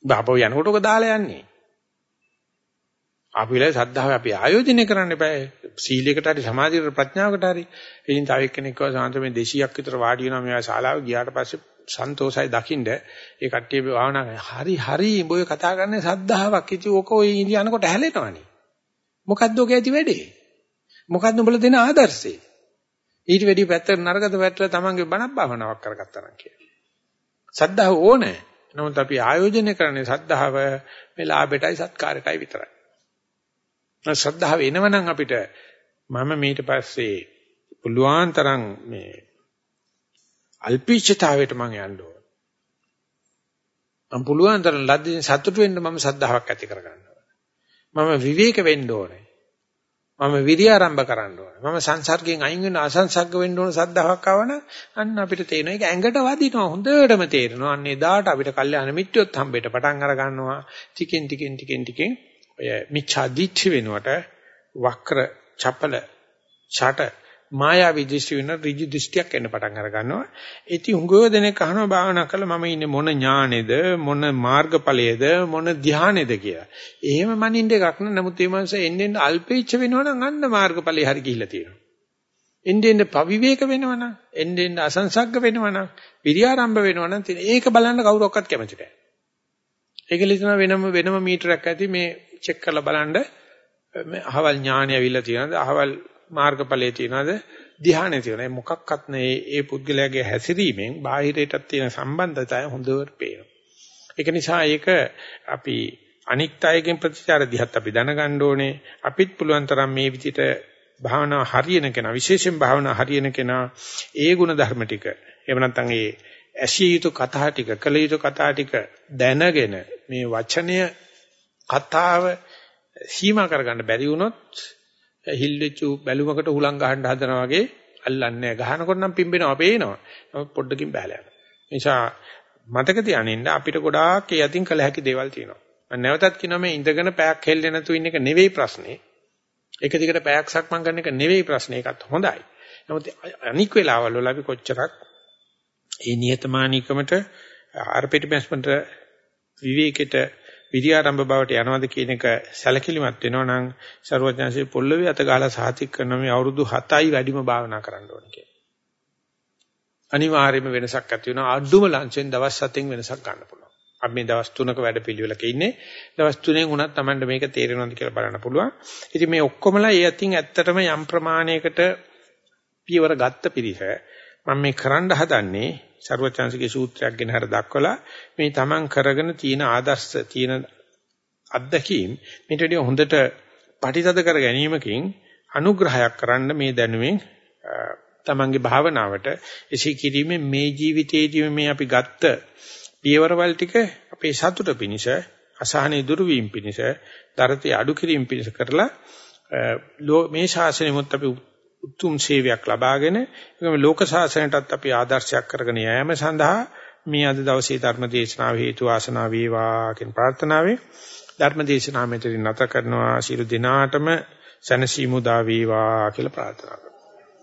බාපෝ යනකොට ඔක දාලා යන්නේ. අපි වෙලාවේ සද්ධාව අපි ආයෝජනය කරන්න එපා. සීලයකට හරි සමාධියකට ප්‍රඥාවකට හරි. ඉතින් තව එක්කෙනෙක් කව සාන්ත මේ 200ක් විතර වාඩි වෙනවා. මේවා ශාලාව ගියාට පස්සේ සන්තෝෂයි දකින්ද? ඒ කට්ටිය භාවනා හරි හරි. උඹ ඔය කතා කරන්නේ සද්ධාාවක් ඉති ඕක ඔය ඉඳියනකොට හැලෙනවනේ. මොකද්ද ඔක ඇති වැඩේ? මොකද්ද උඹලා දෙන ආදර්ශේ ඊට වැඩි පැත්තට නරකද පැත්තට තමන්ගේ බණක් භාවනාවක් කරගත්තා නම් කියලා. සද්ධාව ඕනේ. නමුත් අපි ආයෝජනය කරන්නේ සද්ධාව මේ ලාභයටයි සත්කාරයටයි විතරයි. ශ්‍රද්ධාව එනවනම් අපිට මම ඊට පස්සේ පුළුවන් තරම් මේ අල්පීච්ඡතාවයට මම යන්න ඕන. මම පුළුවන් තරම් ලද්දින් සතුට වෙන්න මම සද්ධාාවක් ඇති කරගන්න ඕන. මම විවේක වෙන්න ඕනේ. මම විරිය ආරම්භ කරන්න ඕනේ. මම සංසර්ගයෙන් අයින් වෙන අසංසග්ග වෙන්න ඕන සද්ධාාවක් ආවන අන්න අපිට තේරෙනවා. ඒක ඇඟට වදිනවා හොඳටම තේරෙනවා. අන්න එදාට අපිට කල්යාණ මිත්‍යොත් හම්බෙට පටන් අර ගන්නවා. ටිකෙන් ටිකෙන් ටිකෙන් ටිකෙන් ඔය මිච්ඡා දිච්ච වෙනකොට වක්‍ර චපල ඡට මායාවී දෘෂ්ටි වෙන ඍජු දෘෂ්ටියක් එන්න පටන් අර ගන්නවා. ඉතින් හුඟව දෙනෙක් අහනවා භාවනා කළා මම ඉන්නේ මොන ඥානේද මොන මාර්ගඵලයේද මොන ධ්‍යානේද කියලා. එහෙම මනින්න එකක් නෑ. නමුත් මේ මනස එන්නේ අල්පේච්ඡ වෙනවනම් අන්න මාර්ගඵලේ හරි ගිහිල්ලා තියෙනවා. එන්නේ එන්නේ පවිවේක වෙනවනම් එන්නේ එන්නේ අසංසග්ග වෙනවනම් විරියාරම්භ වෙනවනම් ඒක බලන්න කවුරක්වත් කැමති නෑ. ඒක ලිතන වෙනම වෙනම මීටරයක් ඇති මේ චෙක් කරලා බලන්න මේ අහවල් ඥානය අවිල්ලා තියෙනවද අහවල් මාර්ගඵලයේ තියනවාද ධ්‍යානෙ තියනවා. මොකක්වත් නෑ ඒ පුද්ගලයාගේ හැසිරීමෙන් බාහිරයටත් තියෙන සම්බන්ධතාවය හොඳට පේනවා. ඒක නිසා ඒක අපි අනික් අයගෙන් ප්‍රතිචාර දිහත් අපි දැනගන්න ඕනේ. අපිත් පුළුවන් තරම් මේ විදිහට භාවනා හරියන කෙනා විශේෂයෙන් භාවනා හරියන කෙනා ඒ ගුණ ධර්ම ටික එහෙම නැත්නම් ඒ ඇසිය යුතු කතා ටික කළ යුතු කතා ටික දැනගෙන මේ වචනය කතාව සීමා කරගන්න බැරි වුණොත් හිල්ලෙච්චු බැලුමකට හුලං ගහන්න හදනවා වගේ අල්ලන්නේ නැහැ. ගහනකොට නම් පිම්බෙනවා පේනවා. නමුත් පොඩ්ඩකින් බහැලා යනවා. නිසා මතක තියානින්න අපිට ගොඩාක් ඒ අතින් කළ හැකි දේවල් තියෙනවා. මම නැවතත් කියනවා මේ ඉඳගෙන පැයක් හෙල්ලෙ නැතු ඉන්න එක නෙවෙයි ප්‍රශ්නේ. එක දිගට පැයක් සක්මන් කරන එක නෙවෙයි ප්‍රශ්නේ. ඒකත් හොඳයි. නමුත් අනික් වෙලාවල් වල අපි කොච්චරක් ඒ නිහතමානීකමට ආර්පිටමස්මන්ට විවේකයට විරියාරම්භ බවට යනවාද කියන එක සැලකිලිමත් වෙනවා නම් ਸਰවඥාන්සේ පොල්ලවේ අත ගහලා සාතික් කරන මේ අවුරුදු 7යි වැඩිම භාවනා කරන්න ඕන කියලා. අනිවාර්යයෙන්ම වෙනසක් ඇති වෙනවා අඩුම ලංචෙන් දවස් 7න් වෙනසක් ගන්න පුළුවන්. අපි මේ දවස් 3ක වැඩ පිළිවෙලක ඉන්නේ. දවස් 3න් උනත් Tamanට මේක තේරෙනවද කියලා බලන්න පුළුවන්. ඉතින් මේ ඔක්කොමලා ඒ අතින් ඇත්තටම යම් ප්‍රමාණයකට පියවර ගත්ත පිරිස මම මේ කරන්න හදන්නේ ਸਰවචන්සිකේ සූත්‍රයක් ගෙන හර දක්වලා මේ Taman කරගෙන තියෙන ආදර්ශ තියෙන අත්දැකීම් මේට වඩා හොඳට පටිසද කර ගැනීමකින් අනුග්‍රහයක් කරන්න මේ දැනුමින් Tamanගේ භාවනාවට එසේ කිරීමෙන් මේ ජීවිතයේදී මේ අපි ගත්ත පියවරවල් ටික අපේ සතුට පිණිස අසහනෙ දුරු වීම පිණිස දරතේ අඩු කිරීම පිණිස කරලා මේ ශාසනයමුත් අපි උතුම් සේවයක් ලබාගෙන ඒකම ලෝක ශාසනයටත් අපි ආදර්ශයක් කරගෙන යෑම සඳහා මේ අද දවසේ ධර්ම දේශනාව හේතු ආසනාව වේවා කියන ප්‍රාර්ථනාවෙන් ධර්ම දේශනාව මෙතනින් නැත කරනවා. ශිරු දිනාටම සනසීමු දා වේවා කියලා ප්‍රාර්ථනා කරනවා.